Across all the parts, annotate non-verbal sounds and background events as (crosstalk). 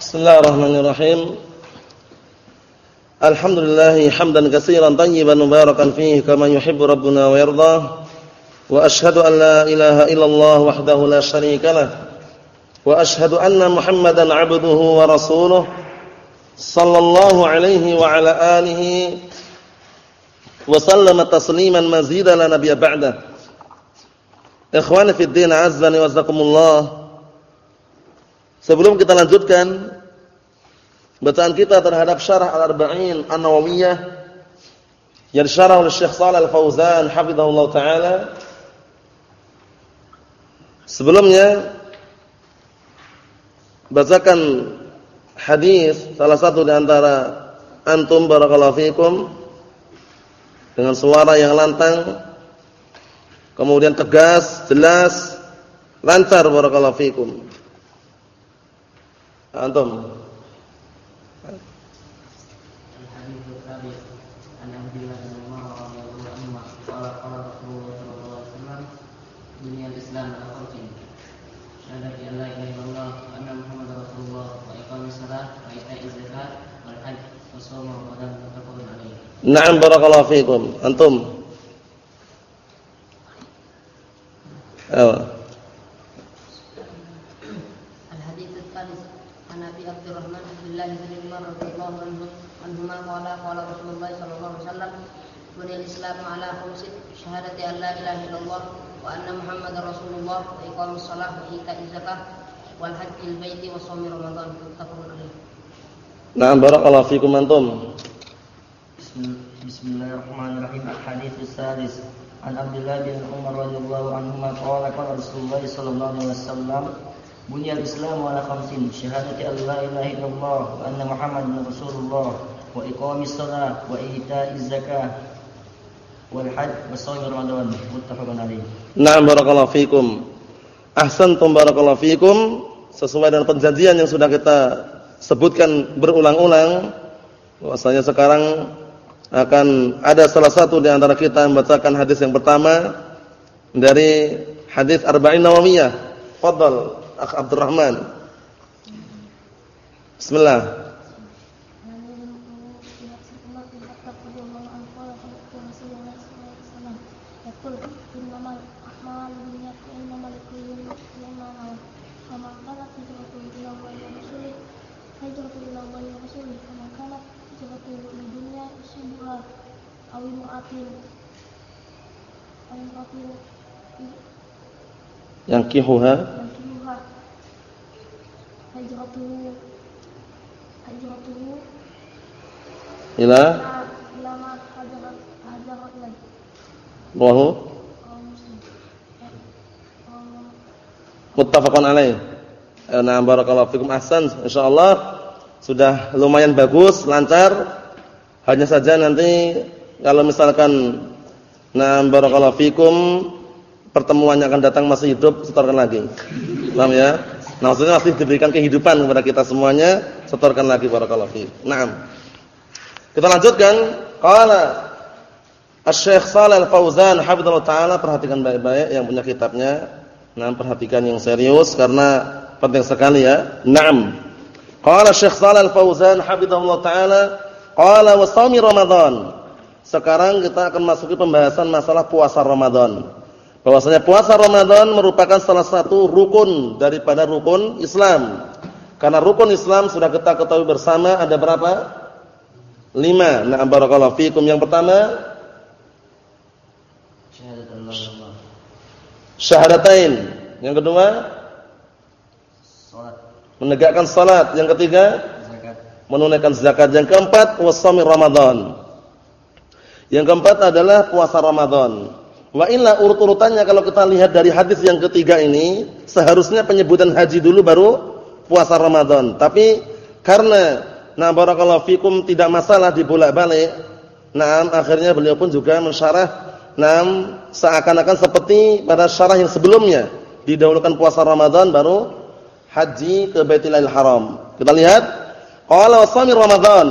Bismillahirrahmanirrahim. Alhamdulillah hamdan katsiran tayyiban mubarakan fihi kama yuhibbu rabbuna wa yarda. Wa ashhadu an la ilaha illallah wahdahu la syarika lah. Wa ashhadu anna Muhammadan 'abduhu wa rasuluh sallallahu alaihi wa ala alihi wa sallama tasliman mazidan la nabiyya ba'da. Ikhwani fid din, azza wa jazakumullah. Sebelum kita lanjutkan bacaan kita terhadap syarah Al-Arba'in An-Nawawiyah yang disyarah oleh Syekh Shalal Al-Fauzan hafizahullah taala. Sebelumnya bacakan hadis salah satu di antara antum barakallahu fikum dengan suara yang lantang kemudian tegas, jelas, lancar barakallahu fikum. Antum. Na'am barakallahu fikum. Antum. Ayo. الإسلام على خمس شهادة أن لا إله إلا الله وأن محمد رسول الله وإقام الصلاة وإيتاء الزكاة والحج البيت وصوم رمضان متفق عليه. نعم بارك الله فيكم أنتم. Bismillahirrahmanirrahim. Al-Hadits sadis An Abdullah bin Umar radhiyallahu anhu. qala qala Rasulullah sallallahu alaihi wasallam Bunyal Islam ala khamsin syahadati an la ilaha illallah wa anna Muhammadan Rasulullah wa iqamis salat wa ita'iz zakah wal hajj wa shaum Ramadan muttafaqun alaih. Na'am barakallahu fikum. Ahsantum barakallahu fikum sesuai dengan perjanjian yang sudah kita sebutkan berulang-ulang bahwasanya sekarang akan ada salah satu di antara kita membacakan hadis yang pertama dari hadis Arba'in Nawawiyah. Fadhal Akh Abdurrahman. Bismillah. Yang kihuha ila? Wahu muttafaqun alaih. Nah barakallahu fikum. Ahsan insyaallah. Sudah lumayan bagus lancar. Hanya saja nanti kalau misalkan nah barakallahu fikum pertemuannya akan datang masih hidup, setorkan lagi. Paham ya? Nah, maksudnya masih diberikan kehidupan kepada kita semuanya, setorkan lagi barakallahu fi. Naam. Kita lanjutkan. Qala Asy-Syaikh Shalal Al-Fauzan hafizallahu taala perhatikan baik-baik yang punya kitabnya. Nah, perhatikan yang serius karena penting sekali ya. Naam. Qala Syekh Shalal Al-Fauzan hafizallahu taala, qala wa shaumi Ramadan. Sekarang kita akan masuki pembahasan masalah puasa Ramadan bahwasanya puasa Ramadan merupakan salah satu rukun daripada rukun Islam. Karena rukun Islam sudah kita ketahui bersama ada berapa? Lima. Nah, barakallahu fikum. Yang pertama syahadatain. Yang kedua salat. Menegakkan salat. Yang ketiga zakat. Menunaikan zakat. Yang keempat wasami Ramadan. Yang keempat adalah puasa Ramadan. Wa illa urut-urutannya kalau kita lihat dari hadis yang ketiga ini, seharusnya penyebutan haji dulu baru puasa Ramadan. Tapi karena nah barakallahu fikum tidak masalah dibolak-balik, nah akhirnya beliau pun juga mensyarah nah seakan-akan seperti pada syarah yang sebelumnya, didahulukan puasa Ramadan baru haji ke Baitullah Haram. Kita lihat qala wasami Ramadan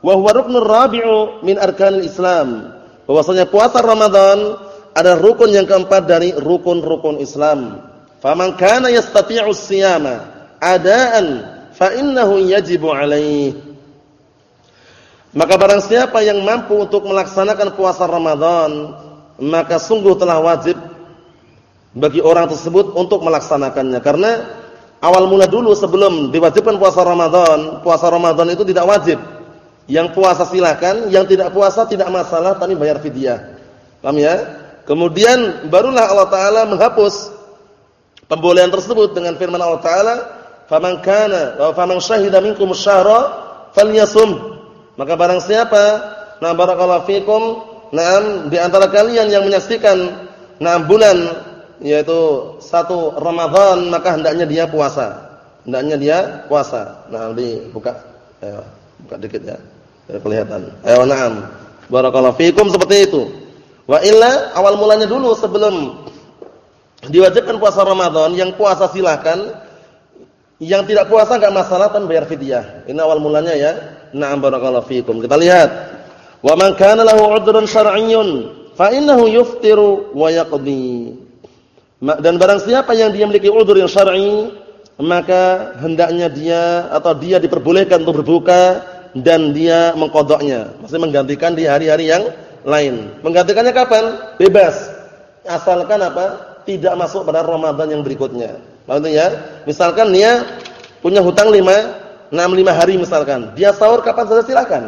wa huwa ruknur rabi'u min arkanil Islam. Bahwasanya puasa Ramadan ada rukun yang keempat dari rukun-rukun Islam. Faman kana yastati'u siyama adaan fa innahu yajibu alaihi. Maka barang siapa yang mampu untuk melaksanakan puasa Ramadan, maka sungguh telah wajib bagi orang tersebut untuk melaksanakannya. Karena awal mula dulu sebelum diwajibkan puasa Ramadan, puasa Ramadan itu tidak wajib. Yang puasa silakan, yang tidak puasa tidak masalah tapi bayar fidyah. Paham ya? Kemudian barulah Allah taala menghapus pembolehan tersebut dengan firman Allah taala, "Faman kana wa faman syahida minkum syahra falyasum." Maka barang siapa, nah barakallahu fikum, nah di antara kalian yang menyaksikan nah bulan yaitu satu Ramadan, maka hendaknya dia puasa. Hendaknya dia puasa. Nah, dibuka. Ayo, buka dikit ya. Kelihatan. Ayo, na'am. Barakallahu fikum seperti itu. Wa illa awal mulanya dulu sebelum diwajibkan puasa Ramadan, yang puasa silahkan, yang tidak puasa enggak masalah tan bayar fidyah. Ini awal mulanya ya. Na'am barakallahu fikum. Kita lihat. Wa man kana lahu 'udhrun syar'iyyun fa innahu yuftiru wa yaqdi. Dan barang siapa yang dia memiliki udzur yang syar'i, maka hendaknya dia atau dia diperbolehkan untuk berbuka dan dia mengkodoknya. Maksudnya menggantikan di hari-hari yang lain. Menggantikannya kapan? Bebas. Asalkan apa? tidak masuk pada Ramadan yang berikutnya. Maksudnya, misalkan dia punya hutang 5, 6 5 hari misalkan. Dia sahur kapan saja silakan.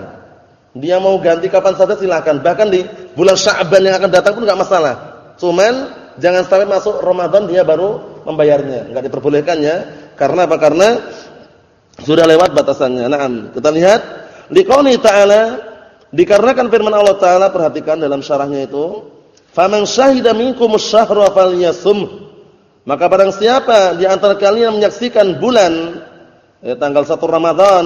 Dia mau ganti kapan saja silakan. Bahkan di bulan Sya'ban yang akan datang pun enggak masalah. Cuman jangan sampai masuk Ramadan dia baru membayarnya. Enggak diperbolehkan ya. Karena apa? Karena sudah lewat batasannya. Nah, kita lihat liqauli ta'ala dikarenakan firman Allah taala perhatikan dalam syarahnya itu Faman syahida minkum asy-syahra falyasum. Maka barang siapa di antara kalian menyaksikan bulan ya, tanggal 1 Ramadan,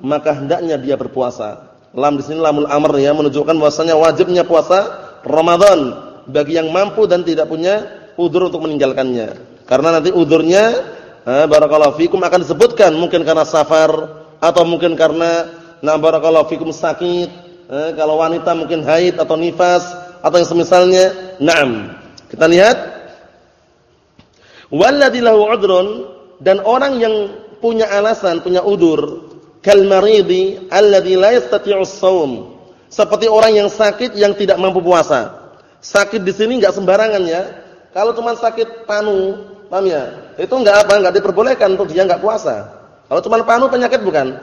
maka hendaknya dia berpuasa. Lam di sini lamul amr ya menunjukkan bahwasanya wajibnya puasa Ramadan bagi yang mampu dan tidak punya udzur untuk meninggalkannya. Karena nanti udzurnya eh, barakallahu fikum akan disebutkan mungkin karena safar atau mungkin karena na barakallahu fikum sakit, eh, kalau wanita mungkin haid atau nifas atau yang semisalnya. Naam. Kita lihat walladzi lahu udrun dan orang yang punya alasan, punya udur, kal maridi alladzi la yastati'u shaum. Seperti orang yang sakit yang tidak mampu puasa. Sakit di sini enggak sembarangan ya. Kalau cuma sakit panu, paham ya? Itu enggak apa, enggak diperbolehkan untuk dia enggak puasa. Kalau cuma panu penyakit bukan?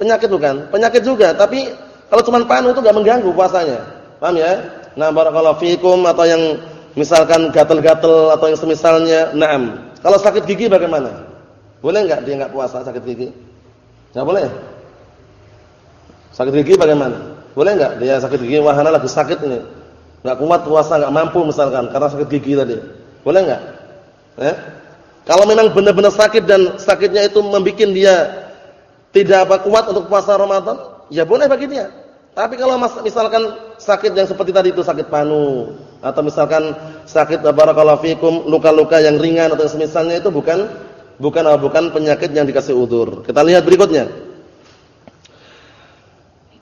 Penyakit bukan? Penyakit juga, tapi kalau cuma panu itu enggak mengganggu puasanya. Paham ya? Nah, barakallahu fikum atau yang misalkan gatel-gatel atau yang semisalnya. Naam. Kalau sakit gigi bagaimana? Boleh enggak dia enggak puasa sakit gigi? Enggak boleh. Sakit gigi bagaimana? Boleh enggak dia sakit gigi wahana lagi sakit ini? Enggak kuat puasa, enggak mampu misalkan karena sakit gigi tadi. Boleh enggak? Eh? Kalau memang benar-benar sakit dan sakitnya itu membuat dia tidak apa kuat untuk puasa Ramadan, ya boleh bagi dia. Tapi kalau misalkan sakit yang seperti tadi itu sakit panu atau misalkan sakit barakallahu fikum luka-luka yang ringan atau semisalnya itu bukan bukan bukan penyakit yang dikasih udur. Kita lihat berikutnya.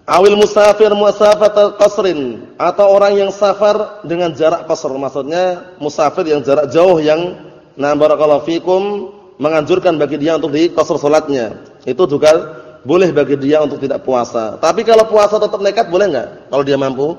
Awil musafir musafat qasrin atau orang yang safar dengan jarak qasr maksudnya musafir yang jarak jauh yang na barakallahu fikum menganjurkan bagi dia untuk di qasr salatnya. Itu juga boleh bagi dia untuk tidak puasa. Tapi kalau puasa tetap nekat boleh enggak? Kalau dia mampu?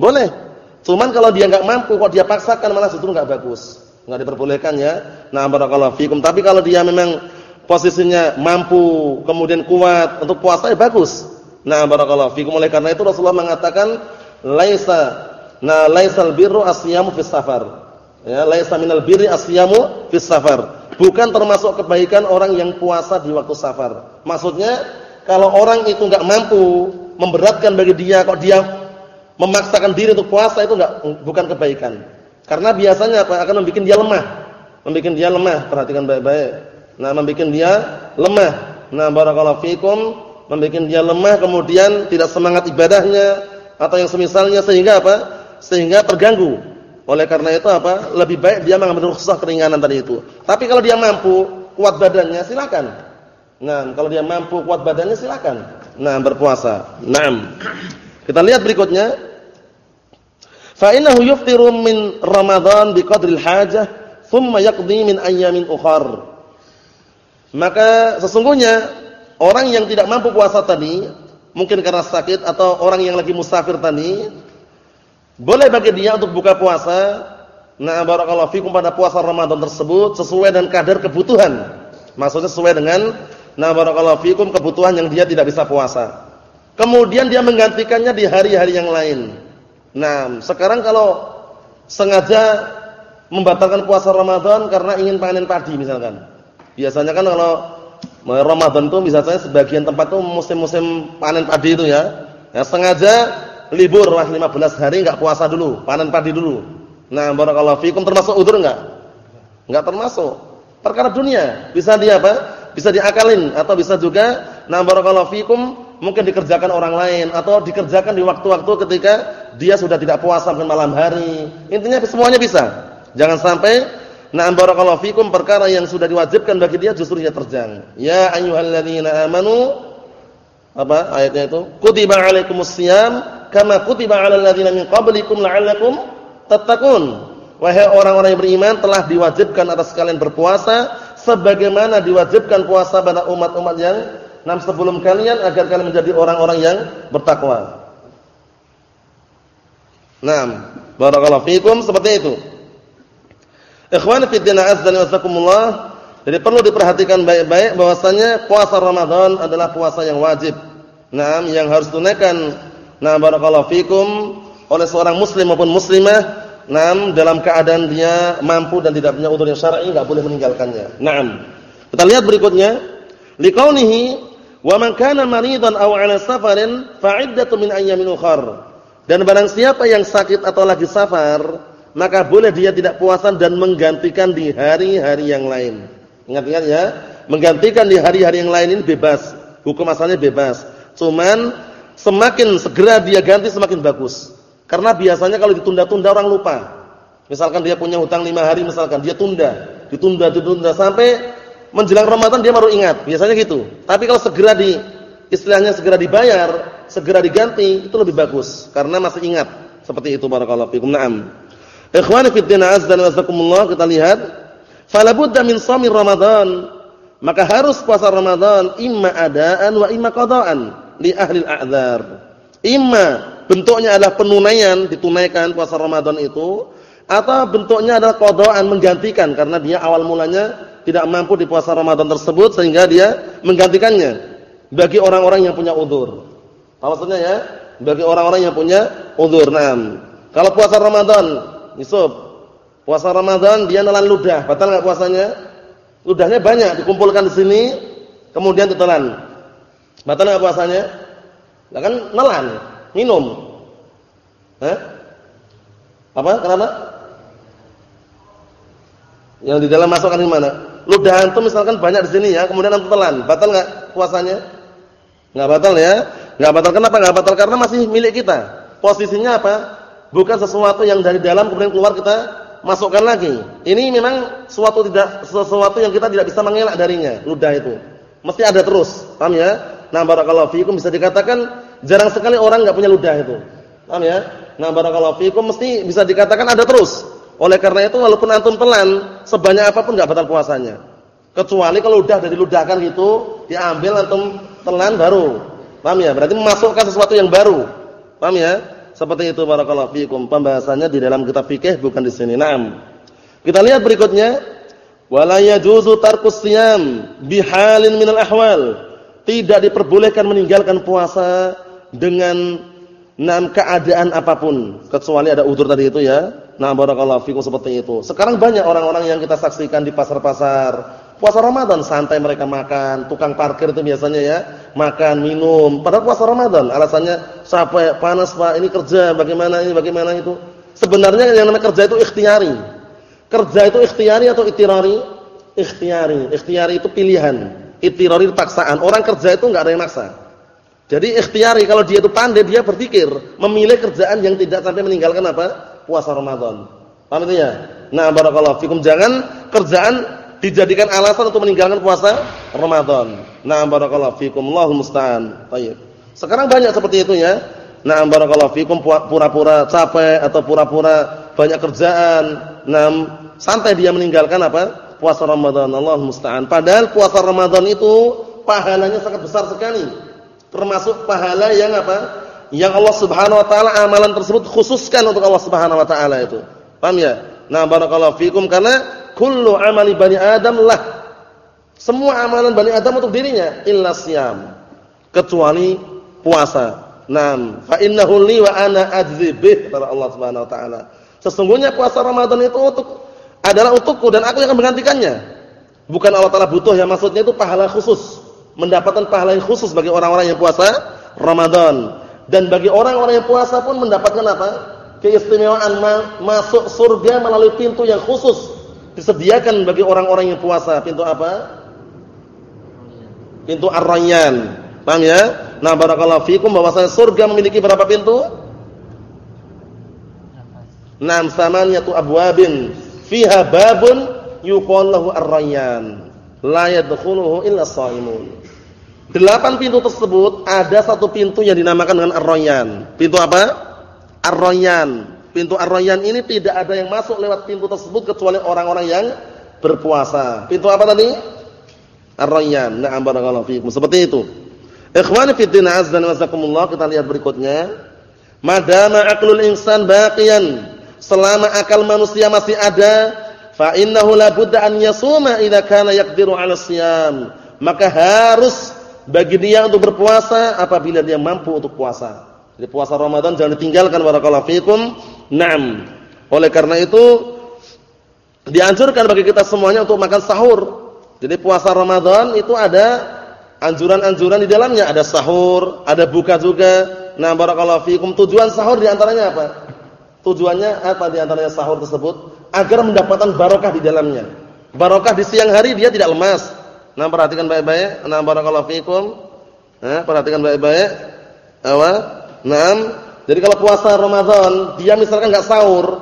Boleh. Cuman kalau dia enggak mampu kok dia paksakan malah justru enggak bagus. Enggak diperbolehkan ya. Nah, barakallahu fikum. Tapi kalau dia memang posisinya mampu, kemudian kuat untuk puasa ya bagus. Nah, barakallahu fikum. Oleh karena itu Rasulullah mengatakan laisa nah laisal birru asyamu fis safar. Ya, laisa minal birri asyamu fis safar bukan termasuk kebaikan orang yang puasa di waktu safar. Maksudnya kalau orang itu enggak mampu memberatkan bagi dia kok dia memaksakan diri untuk puasa itu enggak bukan kebaikan. Karena biasanya apa? akan membuat dia lemah. Membuat dia lemah, perhatikan baik-baik. Nah, membuat dia lemah. Nah, barakallahu fikum, membuat dia lemah kemudian tidak semangat ibadahnya atau yang semisalnya sehingga apa? Sehingga terganggu oleh karena itu apa? Lebih baik dia mengambil rukhsah keringanan tadi itu. Tapi kalau dia mampu, kuat badannya silakan. Nah, kalau dia mampu kuat badannya silakan. Nah, berpuasa. Naam. Kita lihat berikutnya. Fa innahu yuftiru min Ramadan biqadril hajah, thumma yaqdi min ayyamin ukhar. Maka sesungguhnya orang yang tidak mampu puasa tadi, mungkin karena sakit atau orang yang lagi musafir tadi, boleh bagi dia untuk buka puasa. Nah, barakallahu fikum pada puasa Ramadan tersebut sesuai dengan kadar kebutuhan. Maksudnya sesuai dengan nah barakallahu fikum kebutuhan yang dia tidak bisa puasa. Kemudian dia menggantikannya di hari-hari yang lain. Nah, sekarang kalau sengaja membatalkan puasa Ramadan karena ingin panen padi misalkan. Biasanya kan kalau Ramadan itu misalnya sebagian tempat tuh musim-musim panen padi itu ya. Ya sengaja libur wah 15 hari enggak puasa dulu, panen padi dulu. Nah, barakallahu fikum termasuk udur enggak? Enggak termasuk. Perkara dunia, bisa dia apa? Bisa diakalin atau bisa juga nah barakallahu fikum mungkin dikerjakan orang lain atau dikerjakan di waktu-waktu ketika dia sudah tidak puasa malam hari. Intinya semuanya bisa. Jangan sampai na'am barakallahu fikum perkara yang sudah diwajibkan bagi dia justru dia terjang. Ya ayyuhalladzina amanu apa ayatnya itu? Kutiba 'alaikumus shiyam kama kutiba 'alal ladzina min qablikum la'allakum tattaqun. Wahai orang-orang yang beriman telah diwajibkan atas kalian berpuasa sebagaimana diwajibkan puasa pada umat-umat yang nam sebelum kalian agar kalian menjadi orang-orang yang bertakwa. Naam, barakallahu fikum seperti itu. Ikhwan fi din azza wa. Jadi perlu diperhatikan baik-baik bahwasanya puasa Ramadan adalah puasa yang wajib. Naam, yang harus tunaikan nah barakallahu fikum oleh seorang muslim maupun muslimah naam dalam keadaan dia mampu dan tidak punya udzur yang syar'i enggak boleh meninggalkannya. Naam. Kita lihat berikutnya. Liqaunihi wa man kana maridan aw 'ala safarin fa'iddatu min ayyamin ukhra. Dan barang siapa yang sakit atau lagi safar, maka boleh dia tidak puasa dan menggantikan di hari-hari yang lain. Ingat-ingat ya, menggantikan di hari-hari yang lain ini bebas. Hukum asalnya bebas. Cuman semakin segera dia ganti semakin bagus. Karena biasanya kalau ditunda-tunda orang lupa. Misalkan dia punya hutang lima hari misalkan, dia tunda, ditunda, ditunda sampai menjelang Ramadan dia baru ingat. Biasanya gitu. Tapi kalau segera di istilahnya segera dibayar, segera diganti itu lebih bagus karena masih ingat. Seperti itu barakallahu fikum. Naam. Ikhwani fi din azza wa jazakumullah kita lihat fala budda min shaumi Ramadan maka harus puasa Ramadan imma adaan wa imma qadaan li ahli al-a'dzar imma bentuknya adalah penunaian ditunaikan puasa Ramadan itu atau bentuknya adalah qadaan menggantikan karena dia awal mulanya tidak mampu di puasa Ramadan tersebut sehingga dia menggantikannya bagi orang-orang yang punya udzur. Maksudnya ya, bagi orang-orang yang punya udzur. Nah, kalau puasa Ramadan Yusuf. Puasa Ramadan dia nelan ludah, batal enggak puasanya? Ludahnya banyak dikumpulkan di sini, kemudian ditelan. Batal enggak puasanya? Lah kan nelan, minum. Hah? Apa? Kenapa? Yang di dalam masukkan di mana? Ludah antum misalkan banyak di sini ya, kemudian antum telan, batal enggak puasanya? Enggak batal ya? Enggak batal kenapa? Enggak batal karena masih milik kita. Posisinya apa? bukan sesuatu yang dari dalam kemudian keluar kita masukkan lagi. Ini memang suatu tidak sesuatu yang kita tidak bisa mengelak darinya, ludah itu. Mesti ada terus, paham ya? Nah, barakallahu fiikum bisa dikatakan jarang sekali orang enggak punya ludah itu. Paham ya? Nah, barakallahu fiikum mesti bisa dikatakan ada terus. Oleh karena itu walaupun antum telan, sebanyak apa pun enggak batal puasanya. Kecuali kalau udah dari ludahkan gitu, diambil antum telan baru. Paham ya? Berarti memasukkan sesuatu yang baru. Paham ya? Seperti itu barakallahu fiikum. Pembahasannya di dalam kitab fikih bukan di sini. Naam. Kita lihat berikutnya. Wala yajuzu tarkus shiyam bihalin minal ahwal. Tidak diperbolehkan meninggalkan puasa dengan enam keadaan apa pun kecuali ada udzur tadi itu ya. Nah, barakallahu fikum seperti itu. Sekarang banyak orang-orang yang kita saksikan di pasar-pasar Puasa Ramadan santai mereka makan, tukang parkir itu biasanya ya, makan, minum. Padahal puasa Ramadan, alasannya capek, panas Pak, ini kerja, bagaimana ini, bagaimana itu. Sebenarnya yang namanya kerja itu ikhtiari. Kerja itu ikhtiari atau itirari? Ikhtiari. Ikhtiari itu pilihan. Itirari itu paksaan. Orang kerja itu enggak ada yang maksa. Jadi ikhtiari kalau dia itu pandai, dia berpikir memilih kerjaan yang tidak sampai meninggalkan apa? Puasa Ramadan. Paham itu ya? Nah, barakallahu fikum. Jangan kerjaan dijadikan alasan untuk meninggalkan puasa Ramadan. Na'am barakallahu fikum. Allahul musta'an. Baik. Sekarang banyak seperti itu ya. Na'am barakallahu fikum pura-pura capek atau pura-pura banyak kerjaan. Na'am santai dia meninggalkan apa? puasa Ramadan. Allah musta'an. Padahal puasa Ramadan itu pahalanya sangat besar sekali. Termasuk pahala yang apa? Yang Allah Subhanahu wa taala amalan tersebut khususkan untuk Allah Subhanahu wa taala itu. Paham ya? Nah, barakallahu fikum karena kullu amali bani Adam lah. Semua amalan bani Adam untuk dirinya illa siyam. Kecuali puasa. Naam, fa innahu li wa ana adzib kata Allah Subhanahu wa taala. Sesungguhnya puasa Ramadan itu untuk adalah untukku dan aku yang akan menggantikannya. Bukan Allah taala butuh ya, maksudnya itu pahala khusus. Mendapatkan pahala yang khusus bagi orang-orang yang puasa Ramadan. Dan bagi orang-orang yang puasa pun mendapatkan apa? Keistimewaan masuk surga melalui pintu yang khusus disediakan bagi orang-orang yang puasa. Pintu apa? Pintu Ar-Rayyan. Paham ya? Nah, barakallahu fikum bahwasanya surga memiliki berapa pintu? Naam samaniyatu abwabin fiha babun yuqallahu ar-rayyan la yadkhuluhu illa shaimun. Delapan pintu tersebut ada satu pintu yang dinamakan dengan ar-rayyan. Pintu apa? Ar-rayyan. Pintu ar-rayyan ini tidak ada yang masuk lewat pintu tersebut kecuali orang-orang yang berpuasa. Pintu apa tadi? Ar-rayyan. Na'am barakallahu fikum. Seperti itu. Ikhwani fi din azza wa jazakumullah kita lihat berikutnya. Madama aqlul insan baqiyan, selama akal manusia masih ada, fa innahu la budda an yasuma idza kana yaqdiru 'ala siyam. Maka harus bagi dia untuk berpuasa apabila dia mampu untuk puasa. Jadi puasa Ramadan jangan ditinggalkan barakallahu fikum. Naam. Oleh karena itu dianjurkan bagi kita semuanya untuk makan sahur. Jadi puasa Ramadan itu ada anjuran-anjuran di dalamnya ada sahur, ada buka juga. Nah, barakallahu fikum. Tujuan sahur di antaranya apa? Tujuannya apa di antaranya sahur tersebut? Agar mendapatkan barokah di dalamnya. Barokah di siang hari dia tidak lemas. Nah, perhatikan baik-baik. Nah, barakallahu fikum. Nah, perhatikan baik-baik. Apa? Nah, jadi kalau puasa Ramadan, dia misalkan enggak sahur.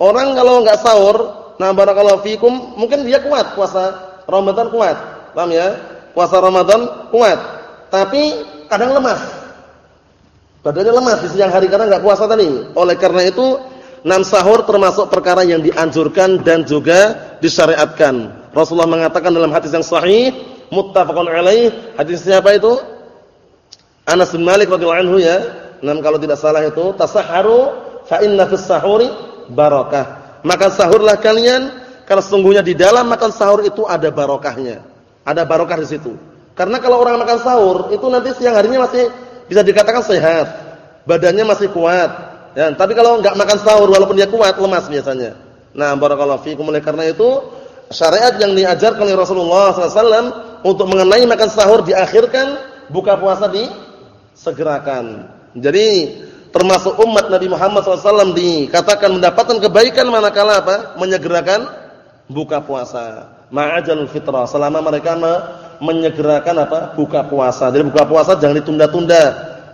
Orang kalau enggak sahur, nah barakallahu fikum, mungkin dia kuat puasa Ramadan kuat. Paham ya? puasa Ramadan kuat, tapi kadang lemas. Badannya lemas di siang hari karena enggak puasa tadi. Oleh karena itu, nam sahur termasuk perkara yang dianjurkan dan juga disyariatkan. Rasulullah mengatakan dalam hadis yang sahih, muttafaqun alaih, hadis siapa itu? Anas bin Malik radhiyallahu anhu ya. Nam kalau tidak salah itu, tasahharu fa inna fis sahuri barakah. Makan sahurlah kalian karena sesungguhnya di dalam makan sahur itu ada barokahnya. Ada barokah di situ. Karena kalau orang makan sahur, itu nanti siang harinya masih bisa dikatakan sehat. Badannya masih kuat. Ya, tapi kalau enggak makan sahur walaupun dia kuat, lemas biasanya. Nah, barakallahu fiikum oleh karena itu syariat yang diajarkan oleh Rasulullah SAW untuk mengenai makan sahur diakhirkan, buka puasa di segerakan. Jadi termasuk umat Nabi Muhammad SAW dikatakan mendapatkan kebaikan manakala apa? Menyegerakan buka puasa ma'ajalul fitrah selama mereka me menyegerakan apa? buka puasa. Jadi buka puasa jangan ditunda-tunda.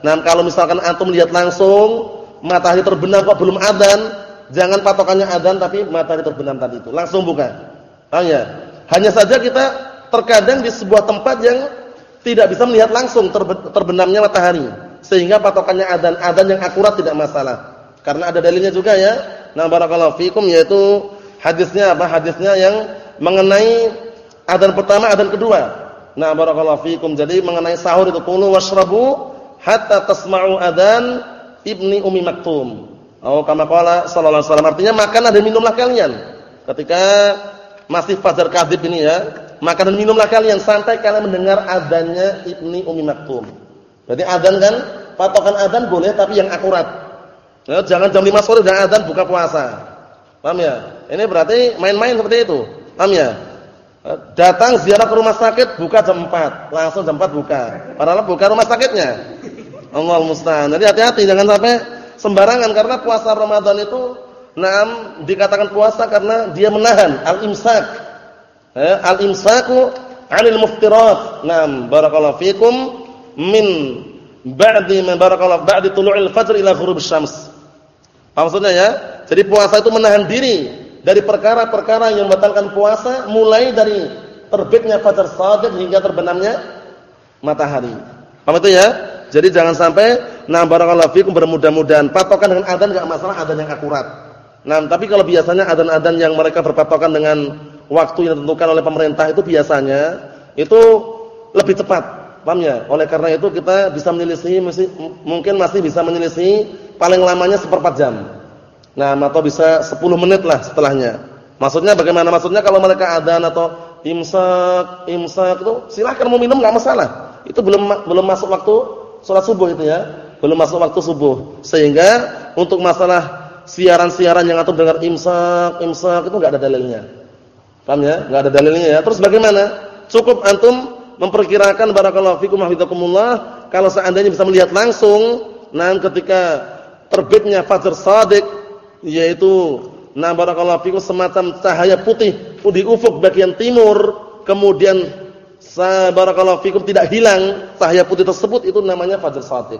Nah, kalau misalkan antum lihat langsung matahari terbenam kok belum adzan, jangan patokannya adzan tapi matahari terbenam tadi itu. Langsung buka. Paham ya? Hanya saja kita terkadang di sebuah tempat yang tidak bisa melihat langsung terbenamnya matahari. Sehingga patokannya adzan yang akurat tidak masalah. Karena ada dalilnya juga ya. Nah, barakallahu fikum yaitu hadisnya apa? Hadisnya yang mengenai adzan pertama, adzan kedua. Nah, barakallahu fikum. Jadi mengenai sahur itu kulu washrabu hatta tasma'u adzan Ibni Umi Maktum. Oh, kama qala sallallahu alaihi wasallam. Artinya makan dan minumlah kalian. Ketika masih fajar kadzib ini ya, makan dan minumlah kalian sampai kalian mendengar adzannya Ibni Umi Maktum. Jadi adzan kan patokan adzan boleh tapi yang akurat. Ya, jangan jam 5 sore udah adzan buka puasa. Paham ya? Ini berarti main-main seperti itu. Paham ya? Datang ziarah ke rumah sakit buka jam 4, langsung jam 4 buka. Padahal buka rumah sakitnya. Allah musta'an. Jadi hati-hati jangan sampai sembarangan karena puasa Ramadan itu naam dikatakan puasa karena dia menahan al-imsak. Eh, al-imsaku 'anil muftirat. Naam, barakallahu fikum min ba'di barakallahu ba'di tulu'il fajr ila ghurub syams. Maksudnya ya? Jadi puasa itu menahan diri dari perkara-perkara yang membatalkan puasa mulai dari terbitnya fajar shadiq hingga terbenamnya matahari. Paham itu ya? Jadi jangan sampai nah barakallahu fikum bermudah-mudahan patokan dengan adzan enggak masalah adzan yang akurat. Nah, tapi kalau biasanya adzan-adzan yang mereka berpatokan dengan waktu yang ditentukan oleh pemerintah itu biasanya itu lebih cepat. Paham ya? Oleh karena itu kita bisa menyelisih mungkin masih bisa menyelisih paling lamanya seperempat jam. Nah, atau bisa 10 menit lah setelahnya. Maksudnya bagaimana? Maksudnya kalau mereka adzan atau imsak, imsak itu silahkan mau minum nggak masalah. Itu belum belum masuk waktu sholat subuh itu ya. Belum masuk waktu subuh. Sehingga untuk masalah siaran-siaran yang atau dengar imsak, imsak itu nggak ada dalilnya. Paham ya? Nggak ada dalilnya ya. Terus bagaimana? Cukup antum memperkirakan barakallahu fikum hafizakumullah kalau seandainya bisa melihat langsung nah ketika terbitnya fajar shadiq yaitu Nah barakallahu fikum semacam cahaya putih di ufuk bagian timur, kemudian barakallahu fikum tidak hilang cahaya putih tersebut itu namanya fajar shadiq.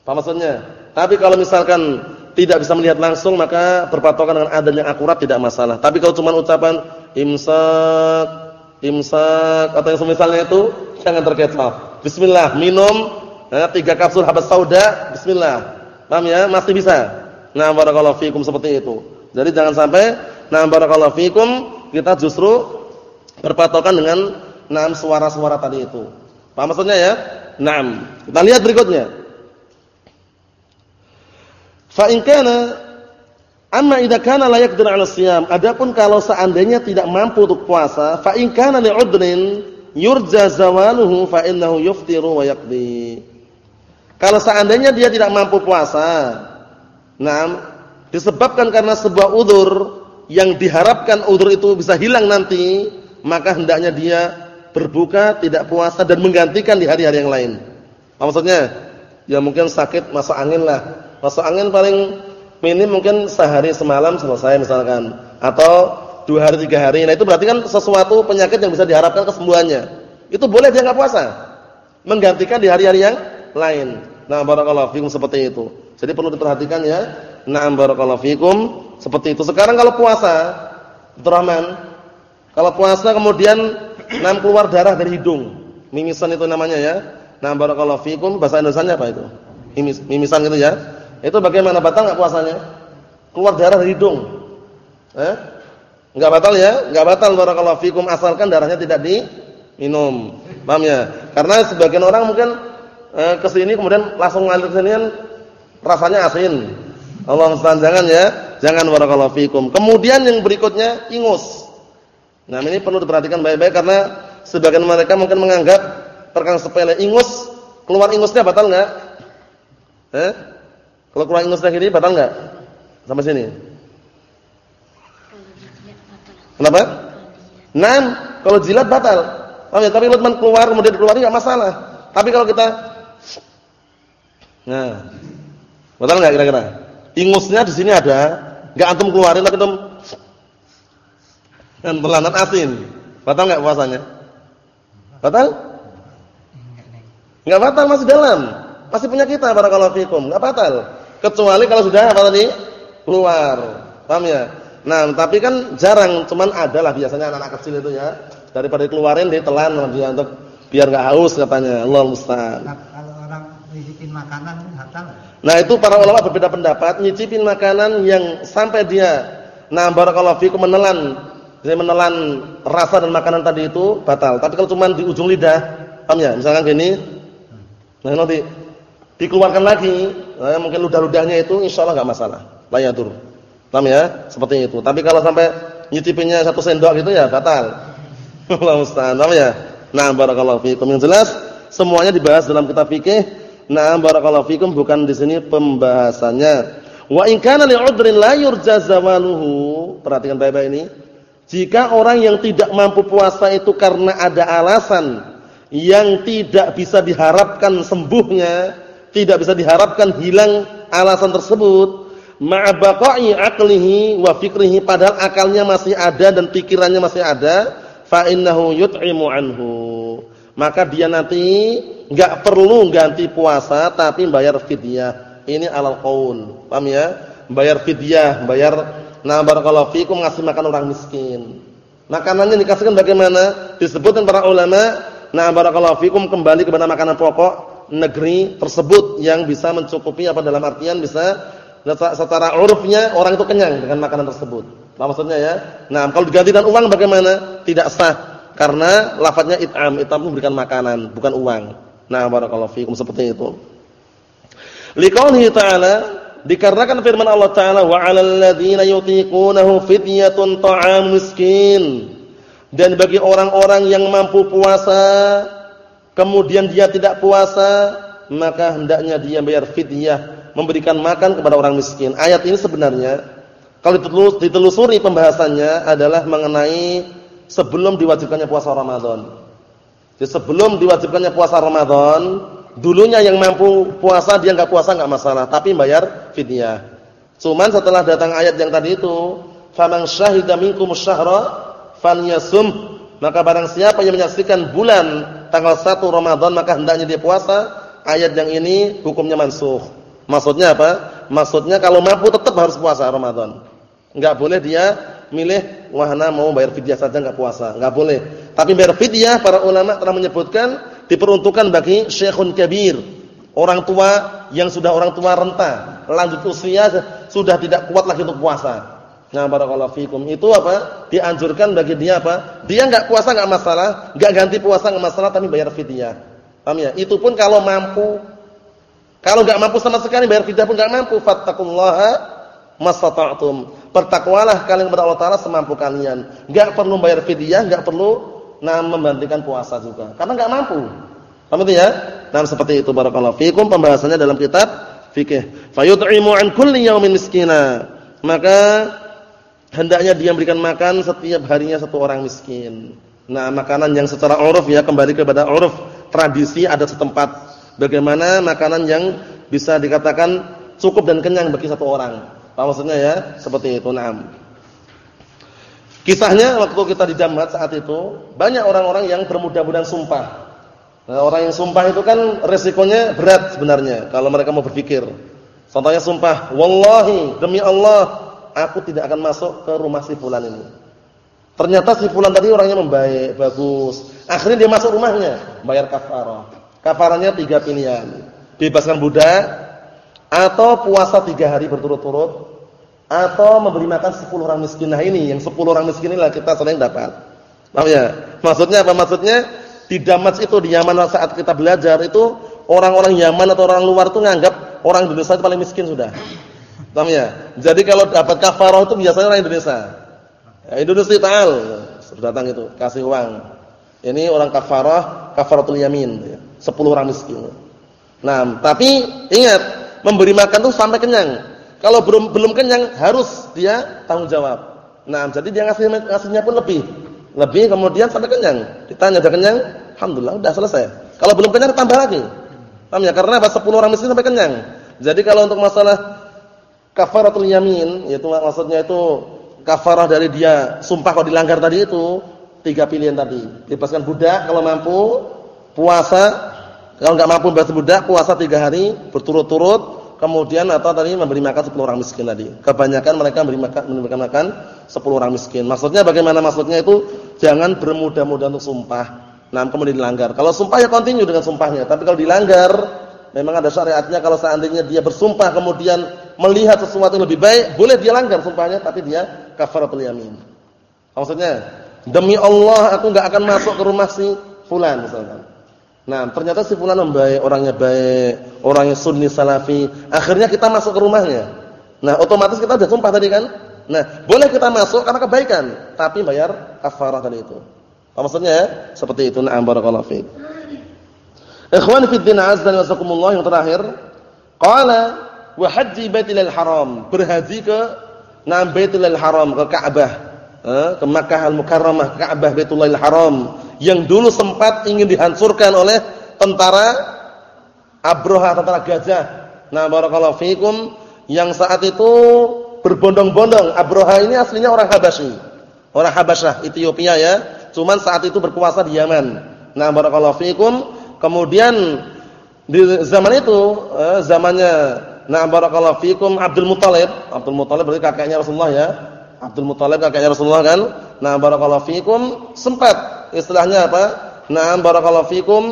Apa maksudnya? Tapi kalau misalkan tidak bisa melihat langsung maka berpatokan dengan adzan yang akurat tidak masalah. Tapi kalau cuma ucapan imsak, imsak atau yang semisalnya itu jangan terkecoh. Bismillah, minum nah, tiga kapsul habas sauda, bismillah. Paham ya? Masih bisa. Nah, barakallahu fikum seperti itu. Jadi jangan sampai nah barakallahu fikum kita justru berpatokan dengan enam suara-suara tadi itu. Paham maksudnya ya? Naam. Kita lihat berikutnya. Fa in kana amma idza kana la yaqdir 'ala siyam. Adapun kalau seandainya tidak mampu untuk puasa, fa in kana li'udrin yurja zawaluhu fa innahu yuftiru wa yaqdi. Kalau seandainya dia tidak mampu puasa, nah disebabkan karena sebuah udur yang diharapkan udur itu bisa hilang nanti, maka hendaknya dia berbuka, tidak puasa dan menggantikan di hari-hari yang lain. Maksudnya? Ya mungkin sakit masuk angin lah. Masuk angin paling minim mungkin sehari semalam selesai misalkan atau dua hari tiga hari. Nah itu berarti kan sesuatu penyakit yang bisa diharapkan kesembuhannya. Itu boleh dia nggak puasa. Menggantikan di hari-hari yang lain. Nah, barakallahu fikum seperti itu. Jadi perlu diperhatikan ya. Na'am barakallahu fikum seperti itu. Sekarang kalau puasa, Abdurrahman, kalau puasa kemudian nam keluar darah dari hidung. Mimisan itu namanya ya. Na'am barakallahu fikum bahasa Indonesianya apa itu? Mimis, mimisan gitu ya. Itu bagaimana batal enggak puasanya? Keluar darah dari hidung. Eh? Enggak batal ya? Enggak batal barakallahu fikum asalkan darahnya tidak diminum. Paham ya? Karena sebagian orang mungkin eh, ke kemudian langsung ngalir ke sini kan rasanya asin Allah musta'an jangan ya, jangan barakallahu fikum. Kemudian yang berikutnya ingus. Nah, ini perlu diperhatikan baik-baik karena sebagian mereka mungkin menganggap perkara sepele ingus, keluar ingusnya batal enggak? Eh? Kalau keluar ingusnya gini batal enggak? Sampai sini. Kenapa? Nah, kalau jilat batal. Oh ya, tapi kalau keluar kemudian keluar enggak masalah. Tapi kalau kita Nah, batal enggak kira-kira? Ingusnya di sini ada, enggak antum keluarin tapi antum dan pelanat asin. Batal enggak puasanya? Batal? Enggak batal masih dalam. Masih punya kita barakallahu fikum. Enggak batal. Kecuali kalau sudah apa tadi? Keluar. Paham ya? Nah, tapi kan jarang, cuman ada lah biasanya anak-anak kecil itu ya. Daripada dikeluarin ditelan dia untuk biar enggak haus katanya. Allah musta'an. Nah, kalau orang nyicipin makanan batal Nah itu para ulama berbeda pendapat, nyicipin makanan yang sampai dia nah barakallahu fikum menelan, dia menelan rasa dan makanan tadi itu batal. Tapi kalau cuma di ujung lidah, paham ya? Misalkan gini, nah nanti dikeluarkan lagi, nah, mungkin ludah-ludahnya itu insya Allah nggak masalah, layatur. Paham ya? Seperti itu. Tapi kalau sampai nyicipinnya satu sendok gitu ya batal. (laughs) Allah musta'an, ya? Nah barakallahu fikum. Yang jelas semuanya dibahas dalam kitab fikih Nah, barakallahu fikum bukan di sini pembahasannya. Wa in kana li'udrin la yurja zawaluhu. Perhatikan baik-baik ini. Jika orang yang tidak mampu puasa itu karena ada alasan yang tidak bisa diharapkan sembuhnya, tidak bisa diharapkan hilang alasan tersebut, ma'a baqa'i aqlihi wa fikrihi padahal akalnya masih ada dan pikirannya masih ada, fa innahu yut'imu anhu. Maka dia nanti enggak perlu ganti puasa tapi bayar fidyah. Ini alal qaul. Paham ya? Bayar fidyah, bayar nah barakallahu fikum ngasih makan orang miskin. Makanannya dikasihkan bagaimana? Disebutkan para ulama, nah barakallahu fikum kembali kepada makanan pokok negeri tersebut yang bisa mencukupi apa dalam artian bisa secara urufnya orang itu kenyang dengan makanan tersebut. Nah, maksudnya ya. Nah, kalau diganti dengan uang bagaimana? Tidak sah karena lafadznya it'am. It'am memberikan makanan, bukan uang. Nah, barakallahu fikum seperti itu. Liqaulihi ta'ala dikarenakan firman Allah taala wa 'alal ladzina yutiqunahu fidyatun ta'am miskin. Dan bagi orang-orang yang mampu puasa kemudian dia tidak puasa, maka hendaknya dia bayar fidyah, memberikan makan kepada orang miskin. Ayat ini sebenarnya kalau ditelusuri pembahasannya adalah mengenai sebelum diwajibkannya puasa Ramadan. Jadi sebelum diwajibkannya puasa Ramadan, dulunya yang mampu puasa dia enggak puasa enggak masalah, tapi bayar fidyah. Cuman setelah datang ayat yang tadi itu, "Faman syahida minkum syahra falyasum." Maka barang siapa yang menyaksikan bulan tanggal 1 Ramadan maka hendaknya dia puasa. Ayat yang ini hukumnya mansuh. Maksudnya apa? Maksudnya kalau mampu tetap harus puasa Ramadan. Enggak boleh dia milih wahana mau bayar fidyah saja enggak puasa, enggak boleh. Tapi bayar fidyah para ulama telah menyebutkan diperuntukkan bagi syekhun kabir, orang tua yang sudah orang tua renta, lanjut usia sudah tidak kuat lagi untuk puasa. Nah, barakallahu fikum. Itu apa? Dianjurkan bagi dia apa? Dia enggak puasa enggak masalah, enggak ganti puasa enggak masalah tapi bayar fidyah. Paham ya? Itu pun kalau mampu. Kalau enggak mampu sama sekali bayar fidyah pun enggak mampu, fattaqullaha mastata'tum. Bertakwalah kalian kepada Allah taala semampu kalian. Enggak perlu bayar fidyah, enggak perlu nah membandingkan puasa juga. Karena enggak mampu. Paham itu ya? Nah, seperti itu barakallahu fikum pembahasannya dalam kitab fikih. Fayut'imu an kulli yaumin miskina. Maka hendaknya dia memberikan makan setiap harinya satu orang miskin. Nah, makanan yang secara uruf ya kembali kepada uruf, tradisi ada setempat. Bagaimana makanan yang bisa dikatakan cukup dan kenyang bagi satu orang. Apa maksudnya ya? Seperti itu, na'am. Kisahnya waktu kita di Damat saat itu, banyak orang-orang yang bermudah-mudahan sumpah. Nah, orang yang sumpah itu kan resikonya berat sebenarnya kalau mereka mau berpikir. Contohnya sumpah, "Wallahi, demi Allah, aku tidak akan masuk ke rumah si fulan ini. Ternyata si fulan tadi orangnya membaik, bagus. Akhirnya dia masuk rumahnya, bayar kafarah. Kafarahnya tiga pilihan. Bebaskan budak, atau puasa tiga hari berturut-turut, atau memberi makan sepuluh orang miskin. Nah ini, yang sepuluh orang miskin inilah kita sering dapat. Paham ya? Maksudnya apa? Maksudnya, di Damas itu, di Yaman saat kita belajar itu, orang-orang Yaman atau orang luar itu nganggap orang Indonesia itu paling miskin sudah. Paham ya? Jadi kalau dapat kafarah itu biasanya orang Indonesia. Ya, Indonesia ta'al sudah datang itu, kasih uang. Ini orang kafarah, kafaratul yamin ya. 10 orang miskin. Nah, tapi ingat, memberi makan itu sampai kenyang. Kalau belum belum kenyang harus dia tanggung jawab. Nah, jadi dia ngasih ngasihnya pun lebih. Lebih kemudian sampai kenyang. Ditanya udah kenyang? Alhamdulillah udah selesai. Kalau belum kenyang tambah lagi. Paham ya? Karena apa? 10 orang miskin sampai kenyang. Jadi kalau untuk masalah kafaratul yamin yaitu maksudnya itu kafarah dari dia sumpah kalau dilanggar tadi itu tiga pilihan tadi. Bebaskan budak kalau mampu puasa kalau enggak mampu bebas budak puasa tiga hari berturut-turut kemudian atau tadi memberi makan sepuluh orang miskin tadi. Kebanyakan mereka memberi makan memberikan makan sepuluh orang miskin. Maksudnya bagaimana? Maksudnya itu jangan bermudah-mudah untuk sumpah. Nah kemudian dilanggar. Kalau sumpah ya continue dengan sumpahnya. Tapi kalau dilanggar memang ada syariatnya kalau seandainya dia bersumpah kemudian melihat sesuatu yang lebih baik, boleh dia langgar sumpahnya tapi dia kafaratul yamin. Maksudnya, demi Allah aku enggak akan masuk ke rumah si fulan misalkan. Nah, ternyata si fulan membaik, orangnya baik, orangnya sunni salafi. Akhirnya kita masuk ke rumahnya. Nah, otomatis kita sudah sumpah tadi kan? Nah, boleh kita masuk karena kebaikan, tapi bayar kafarah tadi itu. Apa maksudnya ya? Seperti itu. Na'am barakallahu fiik. Ikhwan fi din azza wa jazakumullah yang terakhir, qala wa haji Baitul Haram, berhaji ke nah Baitul Haram ke Ka'bah, ke Makkah Al-Mukarramah, Ka'bah Baitullah Haram yang dulu sempat ingin dihancurkan oleh tentara Abroha tentara gajah. Nah, barakallahu fikum yang saat itu berbondong-bondong. Abroha ini aslinya orang Habasyi. Orang Habasyah, Ethiopia ya. Cuman saat itu berkuasa di Yaman. Nah, barakallahu fikum. Kemudian di zaman itu, eh, zamannya Nah, barakallahu fikum Abdul Muthalib. Abdul Muthalib berarti kakeknya Rasulullah ya. Abdul Muthalib kakeknya Rasulullah kan. Nah, barakallahu fikum sempat istilahnya apa? Nah, barakallahu fikum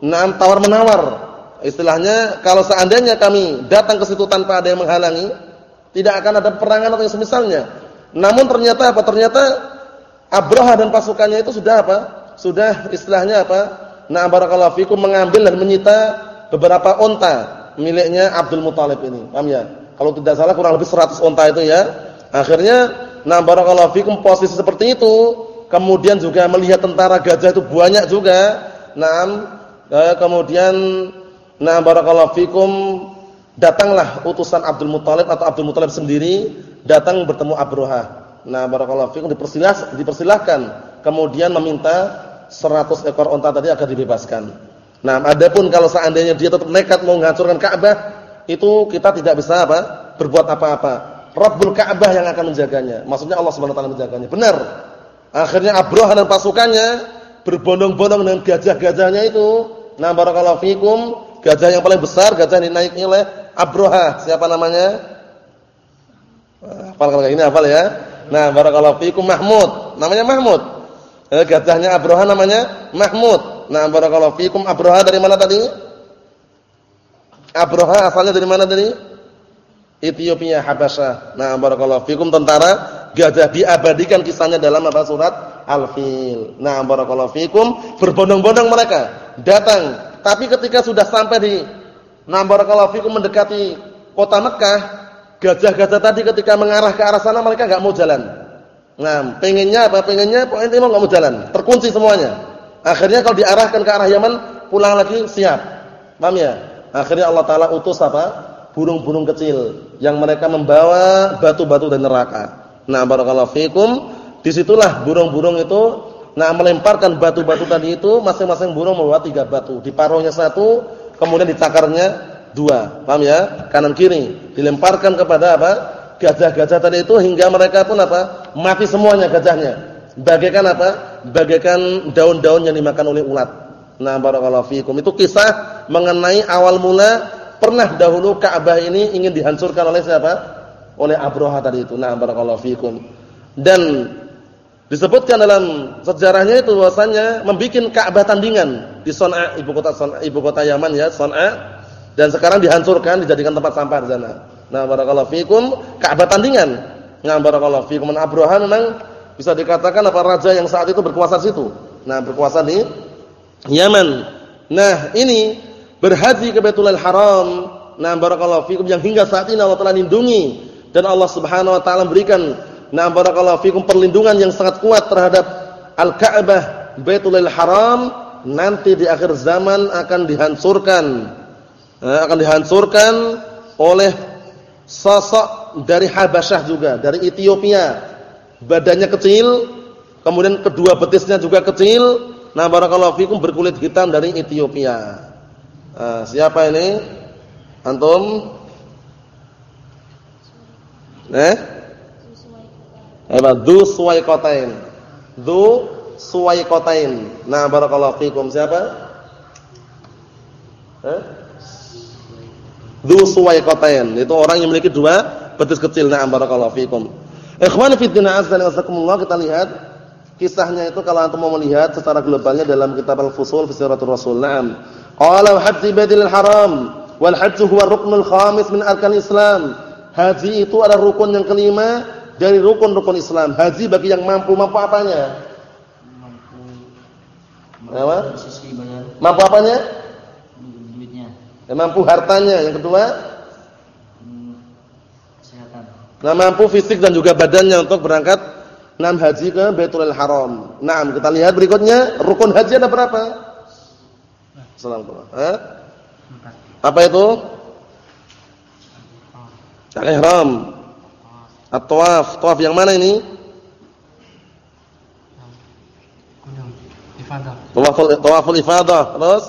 nah tawar-menawar. Istilahnya kalau seandainya kami datang ke situ tanpa ada yang menghalangi, tidak akan ada perangan atau yang semisalnya. Namun ternyata apa? Ternyata Abraha dan pasukannya itu sudah apa? Sudah istilahnya apa? Nah, barakallahu fikum mengambil dan menyita beberapa onta miliknya Abdul Muthalib ini. Paham ya? Kalau tidak salah kurang lebih 100 onta itu ya. Akhirnya, nah barakallahu fikum posisi seperti itu, kemudian juga melihat tentara gajah itu banyak juga. Nah, eh, kemudian nah barakallahu fikum datanglah utusan Abdul Muthalib atau Abdul Muthalib sendiri datang bertemu Abraha. Nah, barakallahu fikum dipersilah, dipersilahkan kemudian meminta 100 ekor unta tadi agar dibebaskan. Nah, adapun kalau seandainya dia tetap nekat mau menghancurkan Ka'bah, itu kita tidak bisa apa? berbuat apa-apa. Rabbul Ka'bah yang akan menjaganya. Maksudnya Allah Subhanahu wa taala menjaganya. Benar. Akhirnya Abraha dan pasukannya berbondong-bondong dengan gajah-gajahnya itu. Nah, barakallahu fikum, gajah yang paling besar, gajah yang dinaiki oleh Abraha. Siapa namanya? Hafal kalau ini hafal ya. Nah, barakallahu fikum Mahmud. Namanya Mahmud. Eh, gajahnya Abroha namanya Mahmud. Nah, barakallahu fikum Abroha dari mana tadi? Abroha asalnya dari mana tadi? Ethiopia, Habasyah. Nah, barakallahu fikum tentara gajah diabadikan kisahnya dalam apa surat Al-Fil. Nah, barakallahu fikum berbondong-bondong mereka datang. Tapi ketika sudah sampai di Nah, barakallahu fikum mendekati kota Mekah, gajah-gajah tadi ketika mengarah ke arah sana mereka enggak mau jalan. Nah, pengennya apa? Pengennya pokoknya mau enggak mau jalan, terkunci semuanya. Akhirnya kalau diarahkan ke arah Yaman, pulang lagi siap. Paham ya? Akhirnya Allah taala utus apa? Burung-burung kecil yang mereka membawa batu-batu dari neraka. Nah, barakallahu fikum. Di situlah burung-burung itu nah melemparkan batu-batu tadi itu masing-masing burung membawa tiga batu. Di paruhnya satu, kemudian di cakarnya dua. Paham ya? Kanan kiri dilemparkan kepada apa? gajah-gajah tadi itu hingga mereka pun apa? mati semuanya gajahnya. Bagaikan apa? Bagaikan daun-daun yang dimakan oleh ulat. Nah, barakallahu fikum. Itu kisah mengenai awal mula pernah dahulu Ka'bah ini ingin dihancurkan oleh siapa? Oleh Abraha tadi itu. Nah, barakallahu fikum. Dan disebutkan dalam sejarahnya itu bahwasanya membuat Ka'bah tandingan di Son'a, ibu kota Son'a, ibu kota Yaman ya, Son'a. Dan sekarang dihancurkan dijadikan tempat sampah di sana. Nah, barakallahu fikum, Ka'bah tandingan. Nah, barakallahu fikum. Abraha memang bisa dikatakan apa raja yang saat itu berkuasa di situ. Nah, berkuasa di Yaman. Nah, ini berhaji ke Baitullah Haram. Nah, barakallahu fikum yang hingga saat ini Allah telah lindungi dan Allah Subhanahu wa taala berikan nah barakallahu fikum perlindungan yang sangat kuat terhadap Al-Ka'bah Baitullah Haram nanti di akhir zaman akan dihancurkan. Nah, akan dihancurkan oleh sosok dari Habasyah juga, dari Ethiopia. Badannya kecil, kemudian kedua betisnya juga kecil. Nah, barakallahu fikum berkulit hitam dari Ethiopia. Nah, siapa ini? Antum? Eh? Apa? Du Suwaikotain. Du Suwaikotain. Nah, barakallahu fikum. Siapa? Eh? Dzu suwaiqatain. Itu orang yang memiliki dua betis kecil. Na'am barakallahu fikum. Ikhwani fi din azza wa kita lihat kisahnya itu kalau antum mau melihat secara globalnya dalam kitab Al-Fusul fi Siratul Rasul. Naam. Qala hajji Baitul Haram wal hajj huwa ruknul khamis min arkan Islam. Haji itu adalah rukun yang kelima dari rukun-rukun Islam. Haji bagi yang mampu mampu apanya? Mampu. Apa? Mampu apanya? Yang mampu hartanya, yang kedua. Nah, mampu fisik dan juga badannya untuk berangkat enam haji ke Baitul Haram. Nah, kita lihat berikutnya, rukun haji ada berapa? Assalamualaikum. Eh? Apa itu? Al-ihram. At-tawaf. Tawaf yang mana ini? Tawaful tawaful ifadah. Terus?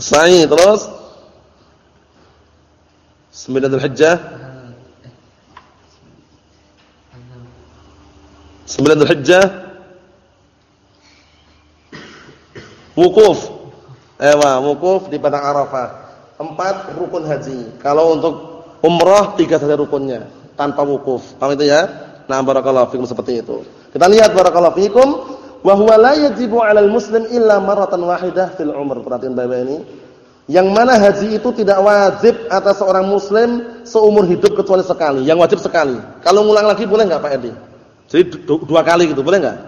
Sa'i terus? Sembilan Dzulhijjah Sembilan Dzulhijjah Wukuf Ewa, wukuf di Padang Arafah. Empat rukun haji. Kalau untuk umrah Tiga saja rukunnya. Tanpa wukuf Paham itu ya? Nah barakallahu fikum seperti itu. Kita lihat barakallahu fikum wa huwa la yajibu 'alal muslim illa marratan wahidah fil umr. Perhatian Bapak ini. Yang mana haji itu tidak wajib atas seorang muslim seumur hidup kecuali sekali. Yang wajib sekali. Kalau ngulang lagi boleh enggak Pak Edi? Jadi dua kali gitu, boleh enggak?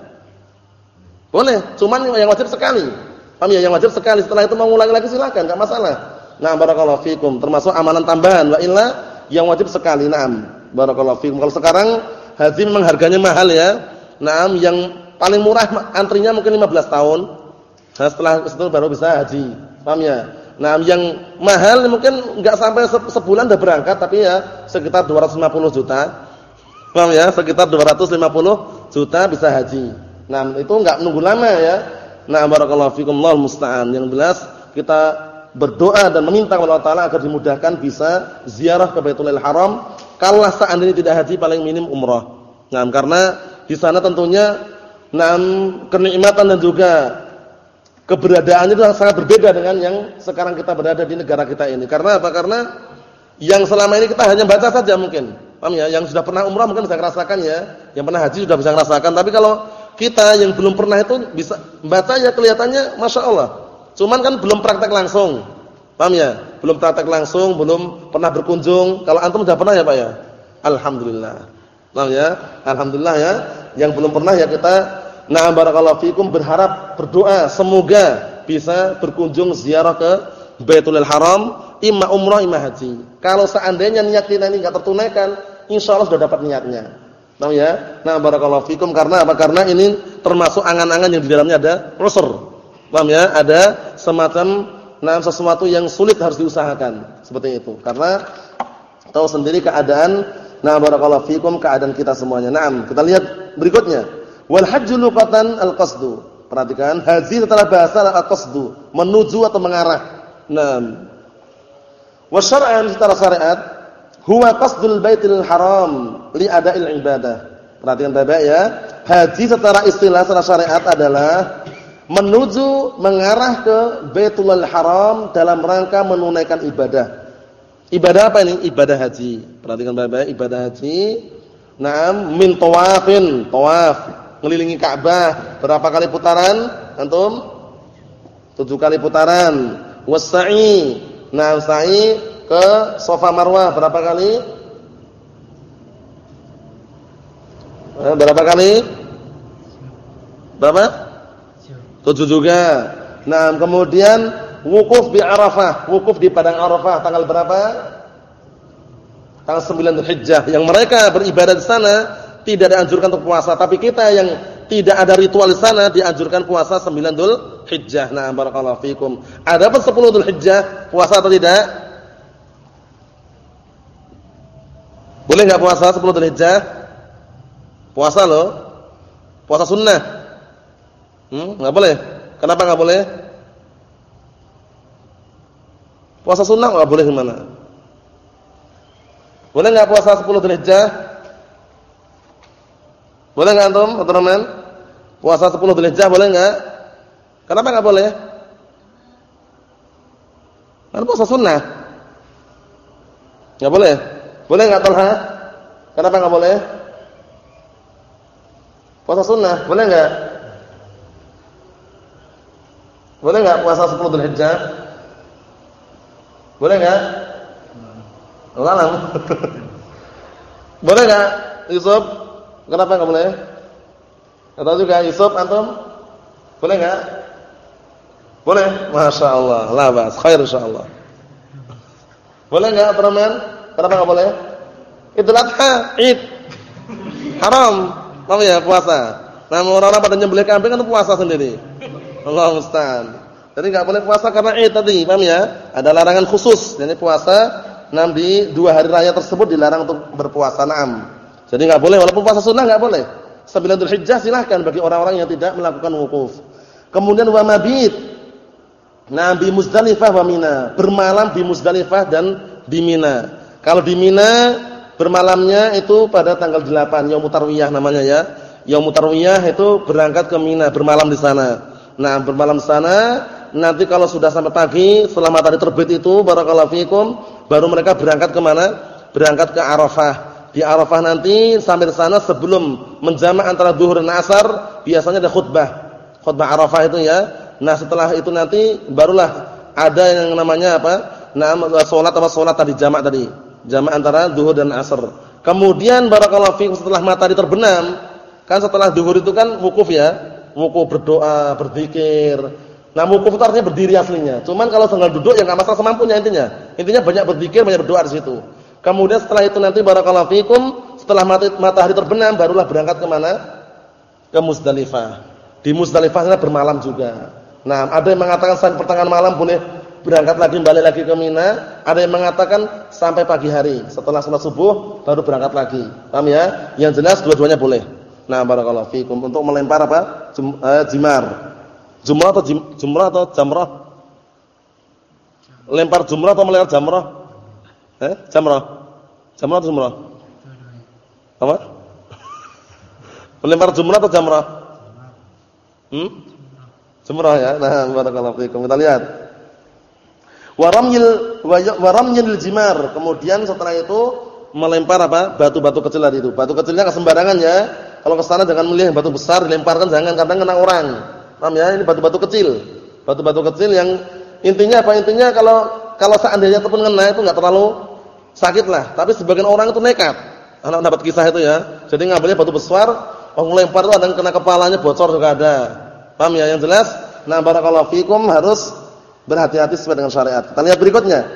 Boleh, cuman yang wajib sekali. Paham ya? Yang wajib sekali. Setelah itu mau ngulang lagi silakan, enggak masalah. Nah, barakallahu fikum. Termasuk amalan tambahan. Wa illa yang wajib sekali. Naam. Barakallahu fikum. Kalau sekarang haji memang harganya mahal ya. Naam, yang paling murah antrinya mungkin 15 tahun. Nah, setelah itu baru bisa haji. Paham ya? Nah, yang mahal mungkin enggak sampai sebulan udah berangkat tapi ya sekitar 250 juta. Paham ya? Sekitar 250 juta bisa haji. Nah, itu enggak nunggu lama ya. Nah, barakallahu fikum Allah musta'an. Yang jelas kita berdoa dan meminta kepada Allah taala agar dimudahkan bisa ziarah ke Baitulil Haram. Kalau seandainya tidak haji paling minim umrah. Nah, karena di sana tentunya nah kenikmatan dan juga keberadaannya itu sangat berbeda dengan yang sekarang kita berada di negara kita ini. Karena apa? Karena yang selama ini kita hanya baca saja mungkin. Paham ya? Yang sudah pernah umrah mungkin bisa merasakan ya. Yang pernah haji sudah bisa merasakan. Tapi kalau kita yang belum pernah itu bisa baca ya kelihatannya Masya Allah. Cuman kan belum praktek langsung. Paham ya? Belum praktek langsung, belum pernah berkunjung. Kalau antum sudah pernah ya Pak ya? Alhamdulillah. Paham ya? Alhamdulillah ya. Yang belum pernah ya kita Nah barakallahu fikum berharap berdoa semoga bisa berkunjung ziarah ke Baitulil Haram imma umrah imma haji. Kalau seandainya niat kita ini enggak tertunaikan, insyaallah sudah dapat niatnya. Tahu ya? Nah barakallahu fikum karena apa? Karena ini termasuk angan-angan yang di dalamnya ada usur. Paham ya? Ada semacam nah sesuatu yang sulit harus diusahakan. Seperti itu. Karena tahu sendiri keadaan nah barakallahu fikum keadaan kita semuanya. Naam, kita lihat berikutnya. Wal hajju luqatan al-qasdu. Perhatikan, haji setelah bahasa al-qasdu, menuju atau mengarah. Naam. Wa syar'an secara syariat huwa qasdul baitil haram li ada'il ibadah. Perhatikan Bapak ya. Haji secara istilah secara syariat adalah menuju mengarah ke Baitul Haram dalam rangka menunaikan ibadah. Ibadah apa ini? Ibadah haji. Perhatikan Bapak, ibadah haji. Naam min tawafin, tawaf mengelilingi Ka'bah berapa kali putaran antum? Tujuh kali putaran. Wasai. Nah, sa'i ke Safa Marwah berapa kali? Eh, berapa kali? Berapa? Tujuh juga. Nah, kemudian wukuf di Arafah, wukuf di padang Arafah tanggal berapa? Tanggal 9 Dzulhijjah. Yang mereka beribadah di sana tidak dianjurkan untuk puasa, tapi kita yang tidak ada ritual di sana dianjurkan puasa 9 Dzulhijjah. Nah, barakallahu fikum. Adapun 10 Dzulhijjah puasa atau tidak? Boleh enggak puasa 10 Dzulhijjah? Puasa loh. Puasa sunnah. Hmm, enggak boleh. Kenapa enggak boleh? Puasa sunnah enggak boleh gimana? Boleh enggak puasa 10 Dzulhijjah? Boleh enggak antum, teman-teman? Puasa 10 Dzulhijjah boleh enggak? Kenapa enggak boleh? Kan puasa sunnah. Enggak boleh. Boleh enggak Talha? Kenapa enggak boleh? Puasa sunnah, boleh enggak? Boleh enggak puasa 10 Dzulhijjah? Boleh enggak? Enggak boleh enggak? Yusuf Kenapa enggak boleh? Atau juga Yusuf antum? Boleh enggak? Boleh? Masya Allah. Labas. Khair insyaallah. Boleh enggak teman? Kenapa enggak boleh? Idul Adha, Id. Haram. Tahu ya puasa. Nah, orang-orang pada nyembelih kambing kan puasa sendiri. Allah musta'an. Jadi enggak boleh puasa karena Id tadi, paham ya? Ada larangan khusus. Jadi puasa nam di dua hari raya tersebut dilarang untuk berpuasa. Naam. Jadi enggak boleh walaupun puasa sunnah enggak boleh. Sembilan Dzulhijjah silahkan bagi orang-orang yang tidak melakukan wukuf. Kemudian wa mabit. Nabi Muzdalifah wa Mina, bermalam di Muzdalifah dan di Mina. Kalau di Mina bermalamnya itu pada tanggal 8 Yaumut Tarwiyah namanya ya. Yaumut Tarwiyah itu berangkat ke Mina, bermalam di sana. Nah, bermalam di sana, nanti kalau sudah sampai pagi, setelah matahari terbit itu barakallahu fikum, baru mereka berangkat ke mana? Berangkat ke Arafah di Arafah nanti sampai ke sana sebelum menjamak antara zuhur dan asar biasanya ada khutbah. Khutbah Arafah itu ya. Nah, setelah itu nanti barulah Ada yang namanya apa? Nah, salat apa salat tadi jamak tadi. Jamak antara zuhur dan asar. Kemudian barakallahu fiikum setelah matahari terbenam, kan setelah zuhur itu kan wukuf ya. Wukuf berdoa, berzikir. Nah, wukuf itu artinya berdiri aslinya. Cuman kalau sambil duduk ya enggak masalah semampunya intinya. Intinya banyak berzikir, banyak berdoa di situ. Kemudian setelah itu nanti barakallahu fiikum, setelah matahari terbenam barulah berangkat ke mana? Ke Musdalifah. Di Musdalifah sana bermalam juga. Nah, ada yang mengatakan sampai pertengahan malam boleh berangkat lagi balik lagi ke Mina, ada yang mengatakan sampai pagi hari, setelah salat subuh baru berangkat lagi. Paham ya? Yang jelas dua-duanya boleh. Nah, barakallahu fikum untuk melempar apa? Eh, jimar. Jumrah atau jumrah atau jamrah? Lempar jumrah atau melempar jamrah? Eh, jamrah. Jamrah atau jumrah? Apa? (laughs) Melempar jumrah atau jamrah? Hmm? Jumrah ya. Nah, barakallahu fikum. Kita lihat. Waramyil waramyil jimar. Kemudian setelah itu melempar apa? Batu-batu kecil tadi itu. Batu kecilnya enggak sembarangan ya. Kalau ke sana jangan milih batu besar dilemparkan jangan kadang kena orang. Paham ya? Ini batu-batu kecil. Batu-batu kecil yang intinya apa? Intinya kalau kalau seandainya itu kena itu enggak terlalu sakit lah. Tapi sebagian orang itu nekat. Anak dapat kisah itu ya. Jadi ngambilnya batu besar, oh lempar itu ada yang kena kepalanya bocor juga ada. Paham ya? Yang jelas, nah barakallahu fikum harus berhati-hati sesuai dengan syariat. Kita lihat berikutnya.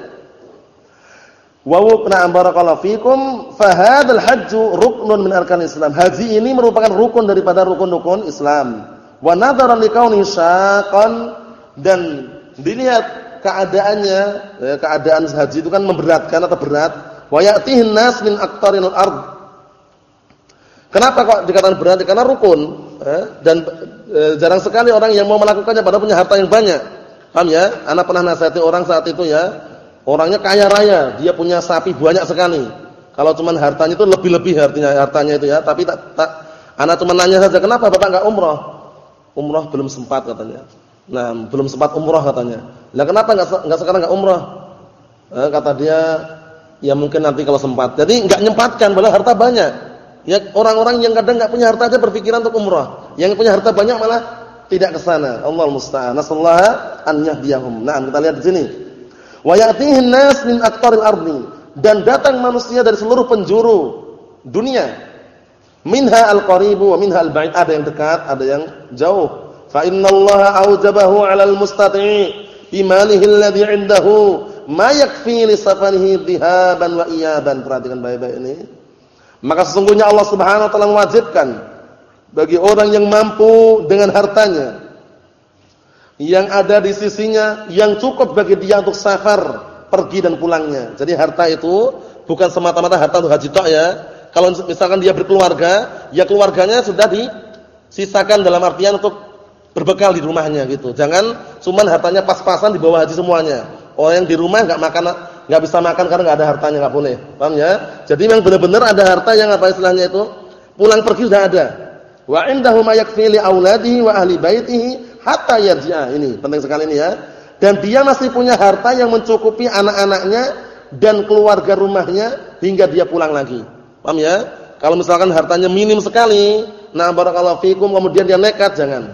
Wa na'am barakallahu fikum fa hadzal hajju ruknun min arkan Islam. Haji ini merupakan rukun daripada rukun-rukun Islam. Wa nadharan kauni syaqan dan dilihat keadaannya, ya, keadaan haji itu kan memberatkan atau berat. Wa nas min aqtaril ard. Kenapa kok dikatakan berat? Karena rukun, ya, dan e, jarang sekali orang yang mau melakukannya padahal punya harta yang banyak. Paham ya? Anak pernah nasihati orang saat itu ya, Orangnya kaya raya, dia punya sapi banyak sekali. Kalau cuma hartanya itu lebih-lebih hartanya itu ya, tapi tak, tak anak cuma nanya saja, "Kenapa Bapak enggak umroh?" Umroh belum sempat katanya. Nah, belum sempat umroh katanya. Lah kenapa enggak enggak sekarang enggak umroh? Eh, kata dia, ya mungkin nanti kalau sempat. Jadi enggak nyempatkan padahal harta banyak. Ya orang-orang yang kadang enggak punya harta aja berpikiran untuk umroh. Yang punya harta banyak malah tidak ke sana. Allah musta'an. Nasallahu an yahdiyahum. Nah, kita lihat di sini. Wa ya'tihin nas min aqtaril ardi dan datang manusia dari seluruh penjuru dunia. Minha al-qaribu wa minha al-ba'id. Ada yang dekat, ada yang jauh. Fa innallaha aujabahu 'alal mustati' bimalihi alladhi 'indahu ma yakfi li safarihi dhihaban wa iyaban. Perhatikan baik-baik ini. Maka sesungguhnya Allah Subhanahu wa taala mewajibkan bagi orang yang mampu dengan hartanya yang ada di sisinya yang cukup bagi dia untuk safar pergi dan pulangnya. Jadi harta itu bukan semata-mata harta untuk haji tok ya. Kalau misalkan dia berkeluarga, ya keluarganya sudah disisakan dalam artian untuk berbekal di rumahnya gitu. Jangan cuman hartanya pas-pasan di bawah haji semuanya. Orang yang di rumah enggak makan enggak bisa makan karena enggak ada hartanya enggak boleh. Paham ya? Jadi memang benar-benar ada harta yang apa istilahnya itu? Pulang pergi sudah ada. Wa indahu ma yakfi li auladihi wa ahli baitihi hatta yarji'a. Ini penting sekali ini ya. Dan dia masih punya harta yang mencukupi anak-anaknya dan keluarga rumahnya hingga dia pulang lagi. Paham ya? Kalau misalkan hartanya minim sekali, nah barakallahu fikum kemudian dia nekat jangan.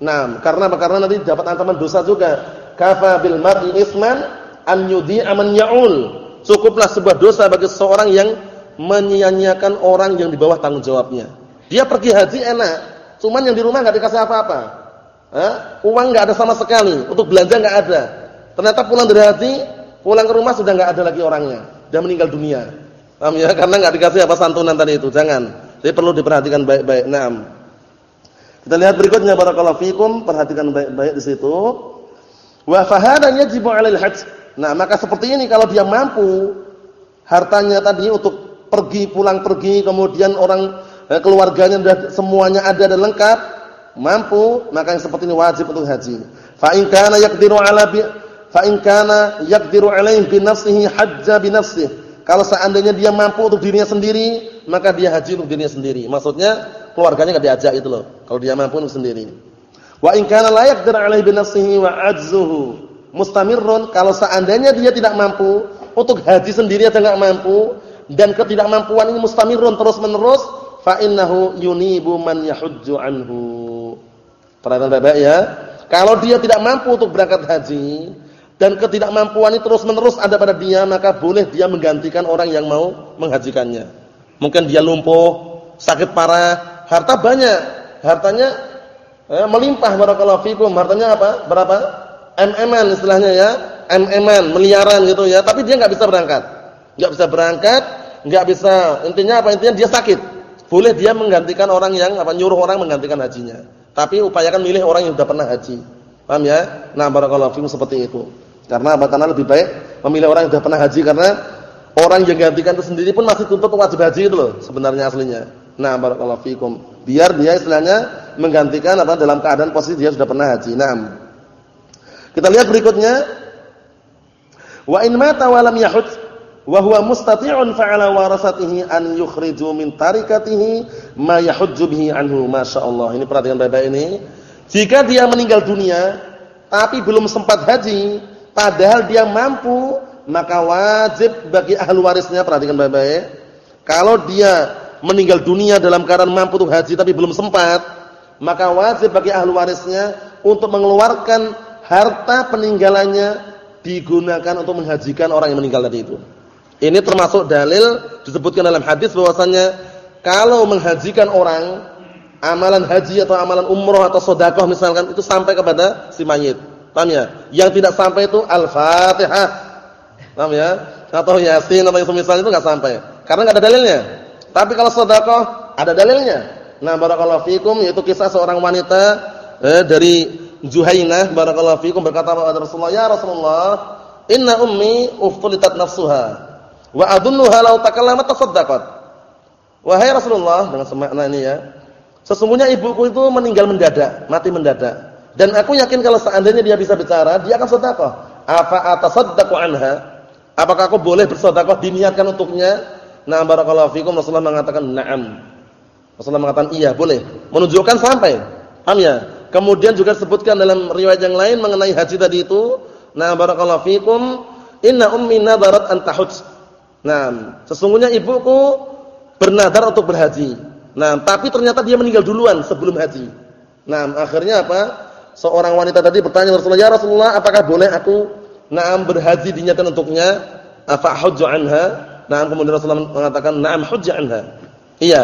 Nah, karena apa? Karena nanti dapat ancaman dosa juga. Kafa bil mar'i isman an yudhi'a man ya'ul. Cukuplah sebuah dosa bagi seorang yang menyia-nyiakan orang yang di bawah tanggung jawabnya. Dia pergi haji enak, cuman yang di rumah enggak dikasih apa-apa. Uang nggak ada sama sekali, untuk belanja nggak ada. Ternyata pulang dari haji, pulang ke rumah sudah nggak ada lagi orangnya, dia meninggal dunia. Paham ya? Karena nggak dikasih apa santunan tadi itu. Jangan. Jadi perlu diperhatikan baik-baik. Naam. Kita lihat berikutnya barakallahu fikum, perhatikan baik-baik di situ. Wa fahada yajibu 'alal hajj. Nah, maka seperti ini kalau dia mampu hartanya tadi untuk pergi pulang pergi, kemudian orang eh, keluarganya sudah semuanya ada dan lengkap, mampu, maka yang seperti ini wajib untuk haji. Fa in kana yaqdiru ala bi fa in kana yaqdiru alaihi bi nafsihi hajja bi nafsihi. Kalau seandainya dia mampu untuk dirinya sendiri, maka dia haji untuk dirinya sendiri. Maksudnya keluarganya enggak diajak itu loh. Kalau dia mampu untuk sendiri. Wa in kana la yaqdiru alaihi bi nafsihi wa ajzuhu mustamirrun, kalau seandainya dia tidak mampu untuk haji sendiri aja enggak mampu dan ketidakmampuan ini mustamirrun terus-menerus, fa innahu yunibu man yahujju anhu. Perhatian baik-baik ya. Kalau dia tidak mampu untuk berangkat haji, dan ketidakmampuan ini terus-menerus ada pada dia, maka boleh dia menggantikan orang yang mau menghajikannya. Mungkin dia lumpuh, sakit parah, harta banyak, hartanya eh, melimpah barakallahu fikum. Hartanya apa? Berapa? mm istilahnya ya, mm miliaran gitu ya, tapi dia nggak bisa berangkat. nggak bisa berangkat, nggak bisa. Intinya apa? Intinya dia sakit. Boleh dia menggantikan orang yang apa nyuruh orang menggantikan hajinya. Tapi upayakan milih orang yang sudah pernah haji. Paham ya? Nah, barakallahu fikum seperti itu. Karena apa? Karena lebih baik memilih orang yang sudah pernah haji karena orang yang gantikan itu sendiri pun masih tuntut wajib haji itu loh sebenarnya aslinya. Nah, barakallahu fikum. Biar dia istilahnya menggantikan apa dalam keadaan posisi dia sudah pernah haji. Nah. Kita lihat berikutnya. Wa in mata wa lam yahud wa huwa mustati'un fa'ala warasatihi an yukhriju min tarikatihi ma yahujju bihi anhu masyaallah ini perhatikan baik-baik ini jika dia meninggal dunia tapi belum sempat haji padahal dia mampu maka wajib bagi ahli warisnya perhatikan baik-baik kalau dia meninggal dunia dalam keadaan mampu untuk haji tapi belum sempat maka wajib bagi ahli warisnya untuk mengeluarkan harta peninggalannya digunakan untuk menghajikan orang yang meninggal tadi itu ini termasuk dalil disebutkan dalam hadis bahwasannya kalau menghajikan orang amalan haji atau amalan umroh atau sodakoh misalkan itu sampai kepada si mayit. Paham ya? Yang tidak sampai itu Al-Fatihah. Paham ya? Atau Yasin atau semisal itu enggak sampai. Karena enggak ada dalilnya. Tapi kalau sodakoh ada dalilnya. Nah, barakallahu fikum yaitu kisah seorang wanita eh, dari Juhainah barakallahu fikum berkata kepada Rasulullah, "Ya Rasulullah, inna ummi uftulitat nafsuha." Wa adunnuha law takallamat tasaddaqat. Wahai Rasulullah dengan semakna ini ya. Sesungguhnya ibuku itu meninggal mendadak, mati mendadak. Dan aku yakin kalau seandainya dia bisa bicara, dia akan sedekah. Afa atasaddaqu anha? Apakah aku boleh bersedekah diniatkan untuknya? Nah, barakallahu fikum Rasulullah mengatakan na'am. Rasulullah mengatakan iya, boleh. Menunjukkan sampai. Paham ya? Kemudian juga disebutkan dalam riwayat yang lain mengenai haji tadi itu, nah barakallahu fikum, inna ummi nadarat an tahujj Nah, sesungguhnya ibuku bernadar untuk berhaji. Nah, tapi ternyata dia meninggal duluan sebelum haji. Nah, akhirnya apa? Seorang wanita tadi bertanya Rasulullah, "Ya Rasulullah, apakah boleh aku na'am berhaji dinyatakan untuknya? Afa hujju anha?" Nah, kemudian Rasulullah mengatakan, "Na'am hujju anha." Iya,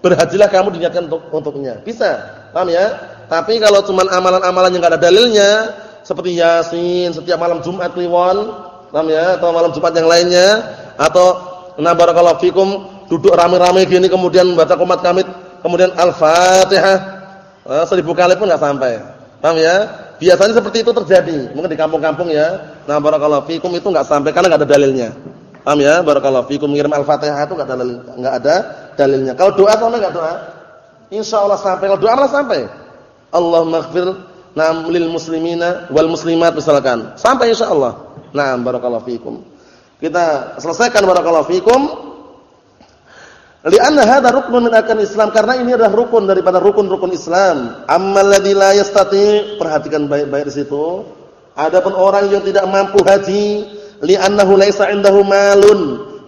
berhajilah kamu dinyatakan untuk untuknya. Bisa. Paham ya? Tapi kalau cuma amalan-amalan yang enggak ada dalilnya, seperti Yasin setiap malam Jumat Kliwon, paham ya? Atau malam Jumat yang lainnya, atau na barakallahu fikum duduk rame-rame gini kemudian baca qomat kamit kemudian al-fatihah eh, seribu kali pun enggak sampai paham ya? Biasanya seperti itu terjadi. Mungkin di kampung-kampung ya. Nah barakallahu fikum itu enggak sampai karena enggak ada dalilnya. Paham ya? Barakallahu fikum. Ngirim al-fatihah itu enggak ada enggak ada dalilnya. Kalau doa sampai enggak doa? Insyaallah sampai. Kalau doa malah sampai. Allahumma ighfir nam lil muslimina wal muslimat misalkan. Sampai insyaallah. Nah barakallahu fikum. Kita selesaikan barakallahu fikum. Lianna hadha ruknun min arkan Islam karena ini adalah rukun daripada rukun-rukun Islam. Ammal ladzi la yastati, perhatikan baik-baik di situ. Adapun orang yang tidak mampu haji, li'annahu laisa 'indahu malun,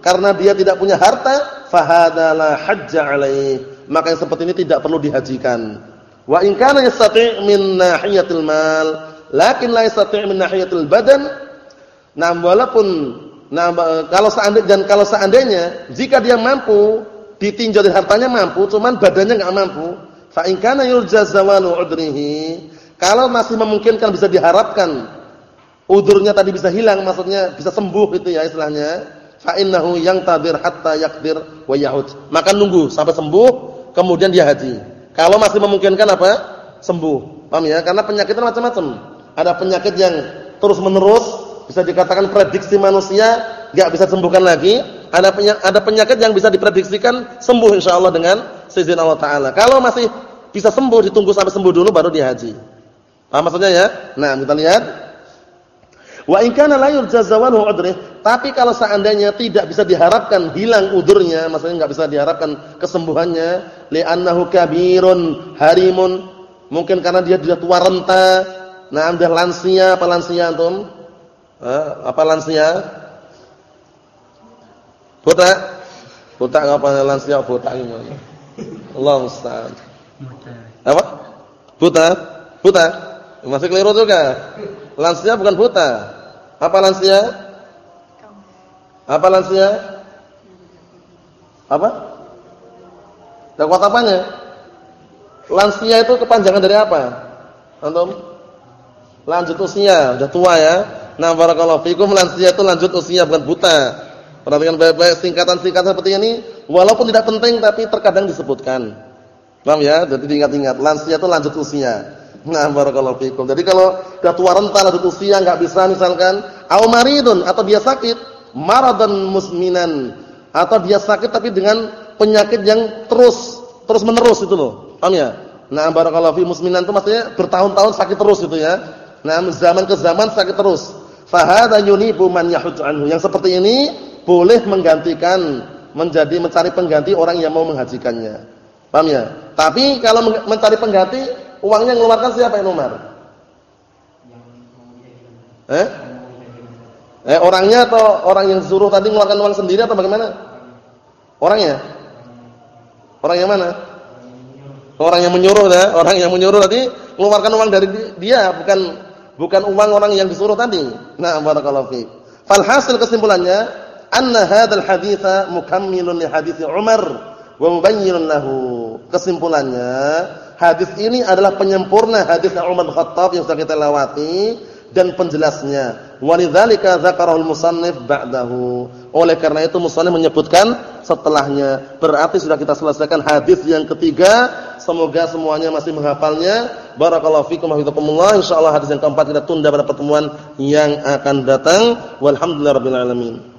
karena dia tidak punya harta, fahada la hajja alaih. Maka yang seperti ini tidak perlu dihajikan. Wa in kana yastati' min nahiyatil mal, lakin la yastati' min nahiyatil badan. Nah, walaupun Nah, kalau seandainya dan kalau seandainya jika dia mampu ditinjau dari hartanya mampu, cuman badannya enggak mampu, fa in kana yuljazawalu udrihi, kalau masih memungkinkan bisa diharapkan udurnya tadi bisa hilang, maksudnya bisa sembuh itu ya istilahnya, fa innahu yang tabir hatta yakdir wa yahud. Maka nunggu sampai sembuh, kemudian dia haji. Kalau masih memungkinkan apa? Sembuh. Paham ya? Karena penyakitnya macam-macam. Ada penyakit yang terus-menerus bisa dikatakan prediksi manusia nggak bisa sembuhkan lagi. Ada penyakit, ada penyakit yang bisa diprediksikan sembuh insyaallah dengan seizin Allah taala. Kalau masih bisa sembuh ditunggu sampai sembuh dulu baru dia haji. Paham maksudnya ya? Nah, kita lihat. Wa in kana la yurjazawahu udrih, tapi kalau seandainya tidak bisa diharapkan hilang udurnya, maksudnya enggak bisa diharapkan kesembuhannya, li'annahu kabirun harimun, mungkin karena dia sudah tua renta, nah sudah lansia, apa lansia antum? Eh, apa lansia? Buta? Buta apa lansia buta gimana? Allah musta'an. Apa? Buta? Buta? Masih keliru juga. Lansia bukan buta. Apa lansia? Apa lansia? Apa? Dan kuat apanya? Lansia itu kepanjangan dari apa? Antum? Lanjut usia, udah tua ya. Nah, barakallahu fikum lansia itu lanjut usia bukan buta. Perhatikan baik-baik singkatan-singkatan seperti ini walaupun tidak penting tapi terkadang disebutkan. Paham ya? Jadi diingat-ingat, lansia itu lanjut usia. Nah, barakallahu fikum. Jadi kalau sudah tua renta lanjut usia enggak bisa misalkan au maridun atau dia sakit, maradan musminan atau dia sakit tapi dengan penyakit yang terus terus menerus itu loh. Paham ya? Nah, barakallahu fi musminan itu maksudnya bertahun-tahun sakit terus itu ya. Nah, zaman ke zaman sakit terus. Fahada yunibu man yahujju anhu. Yang seperti ini boleh menggantikan menjadi mencari pengganti orang yang mau menghajikannya. Paham ya? Tapi kalau mencari pengganti, uangnya mengeluarkan siapa yang Umar? Eh? Eh orangnya atau orang yang suruh tadi mengeluarkan uang sendiri atau bagaimana? Orangnya? Orang yang mana? Orang yang menyuruh ya, orang yang menyuruh tadi mengeluarkan uang dari dia, bukan bukan uang orang yang disuruh tadi. Nah, barakallahu fi. Falhasil kesimpulannya, anna hadzal haditsa mukammilun li hadits Umar wa mubayyinun lahu. Kesimpulannya, hadis ini adalah penyempurna hadis Umar Khattab yang sudah kita lewati dan penjelasnya. Walidzalika dzakarahul musannif ba'dahu. Oleh karena itu musannif menyebutkan setelahnya. Berarti sudah kita selesaikan hadis yang ketiga. Semoga semuanya masih menghafalnya. Barakallahu fikum wa hafizakumullah. Insyaallah hadis yang keempat kita tunda pada pertemuan yang akan datang. Walhamdulillahirabbil alamin.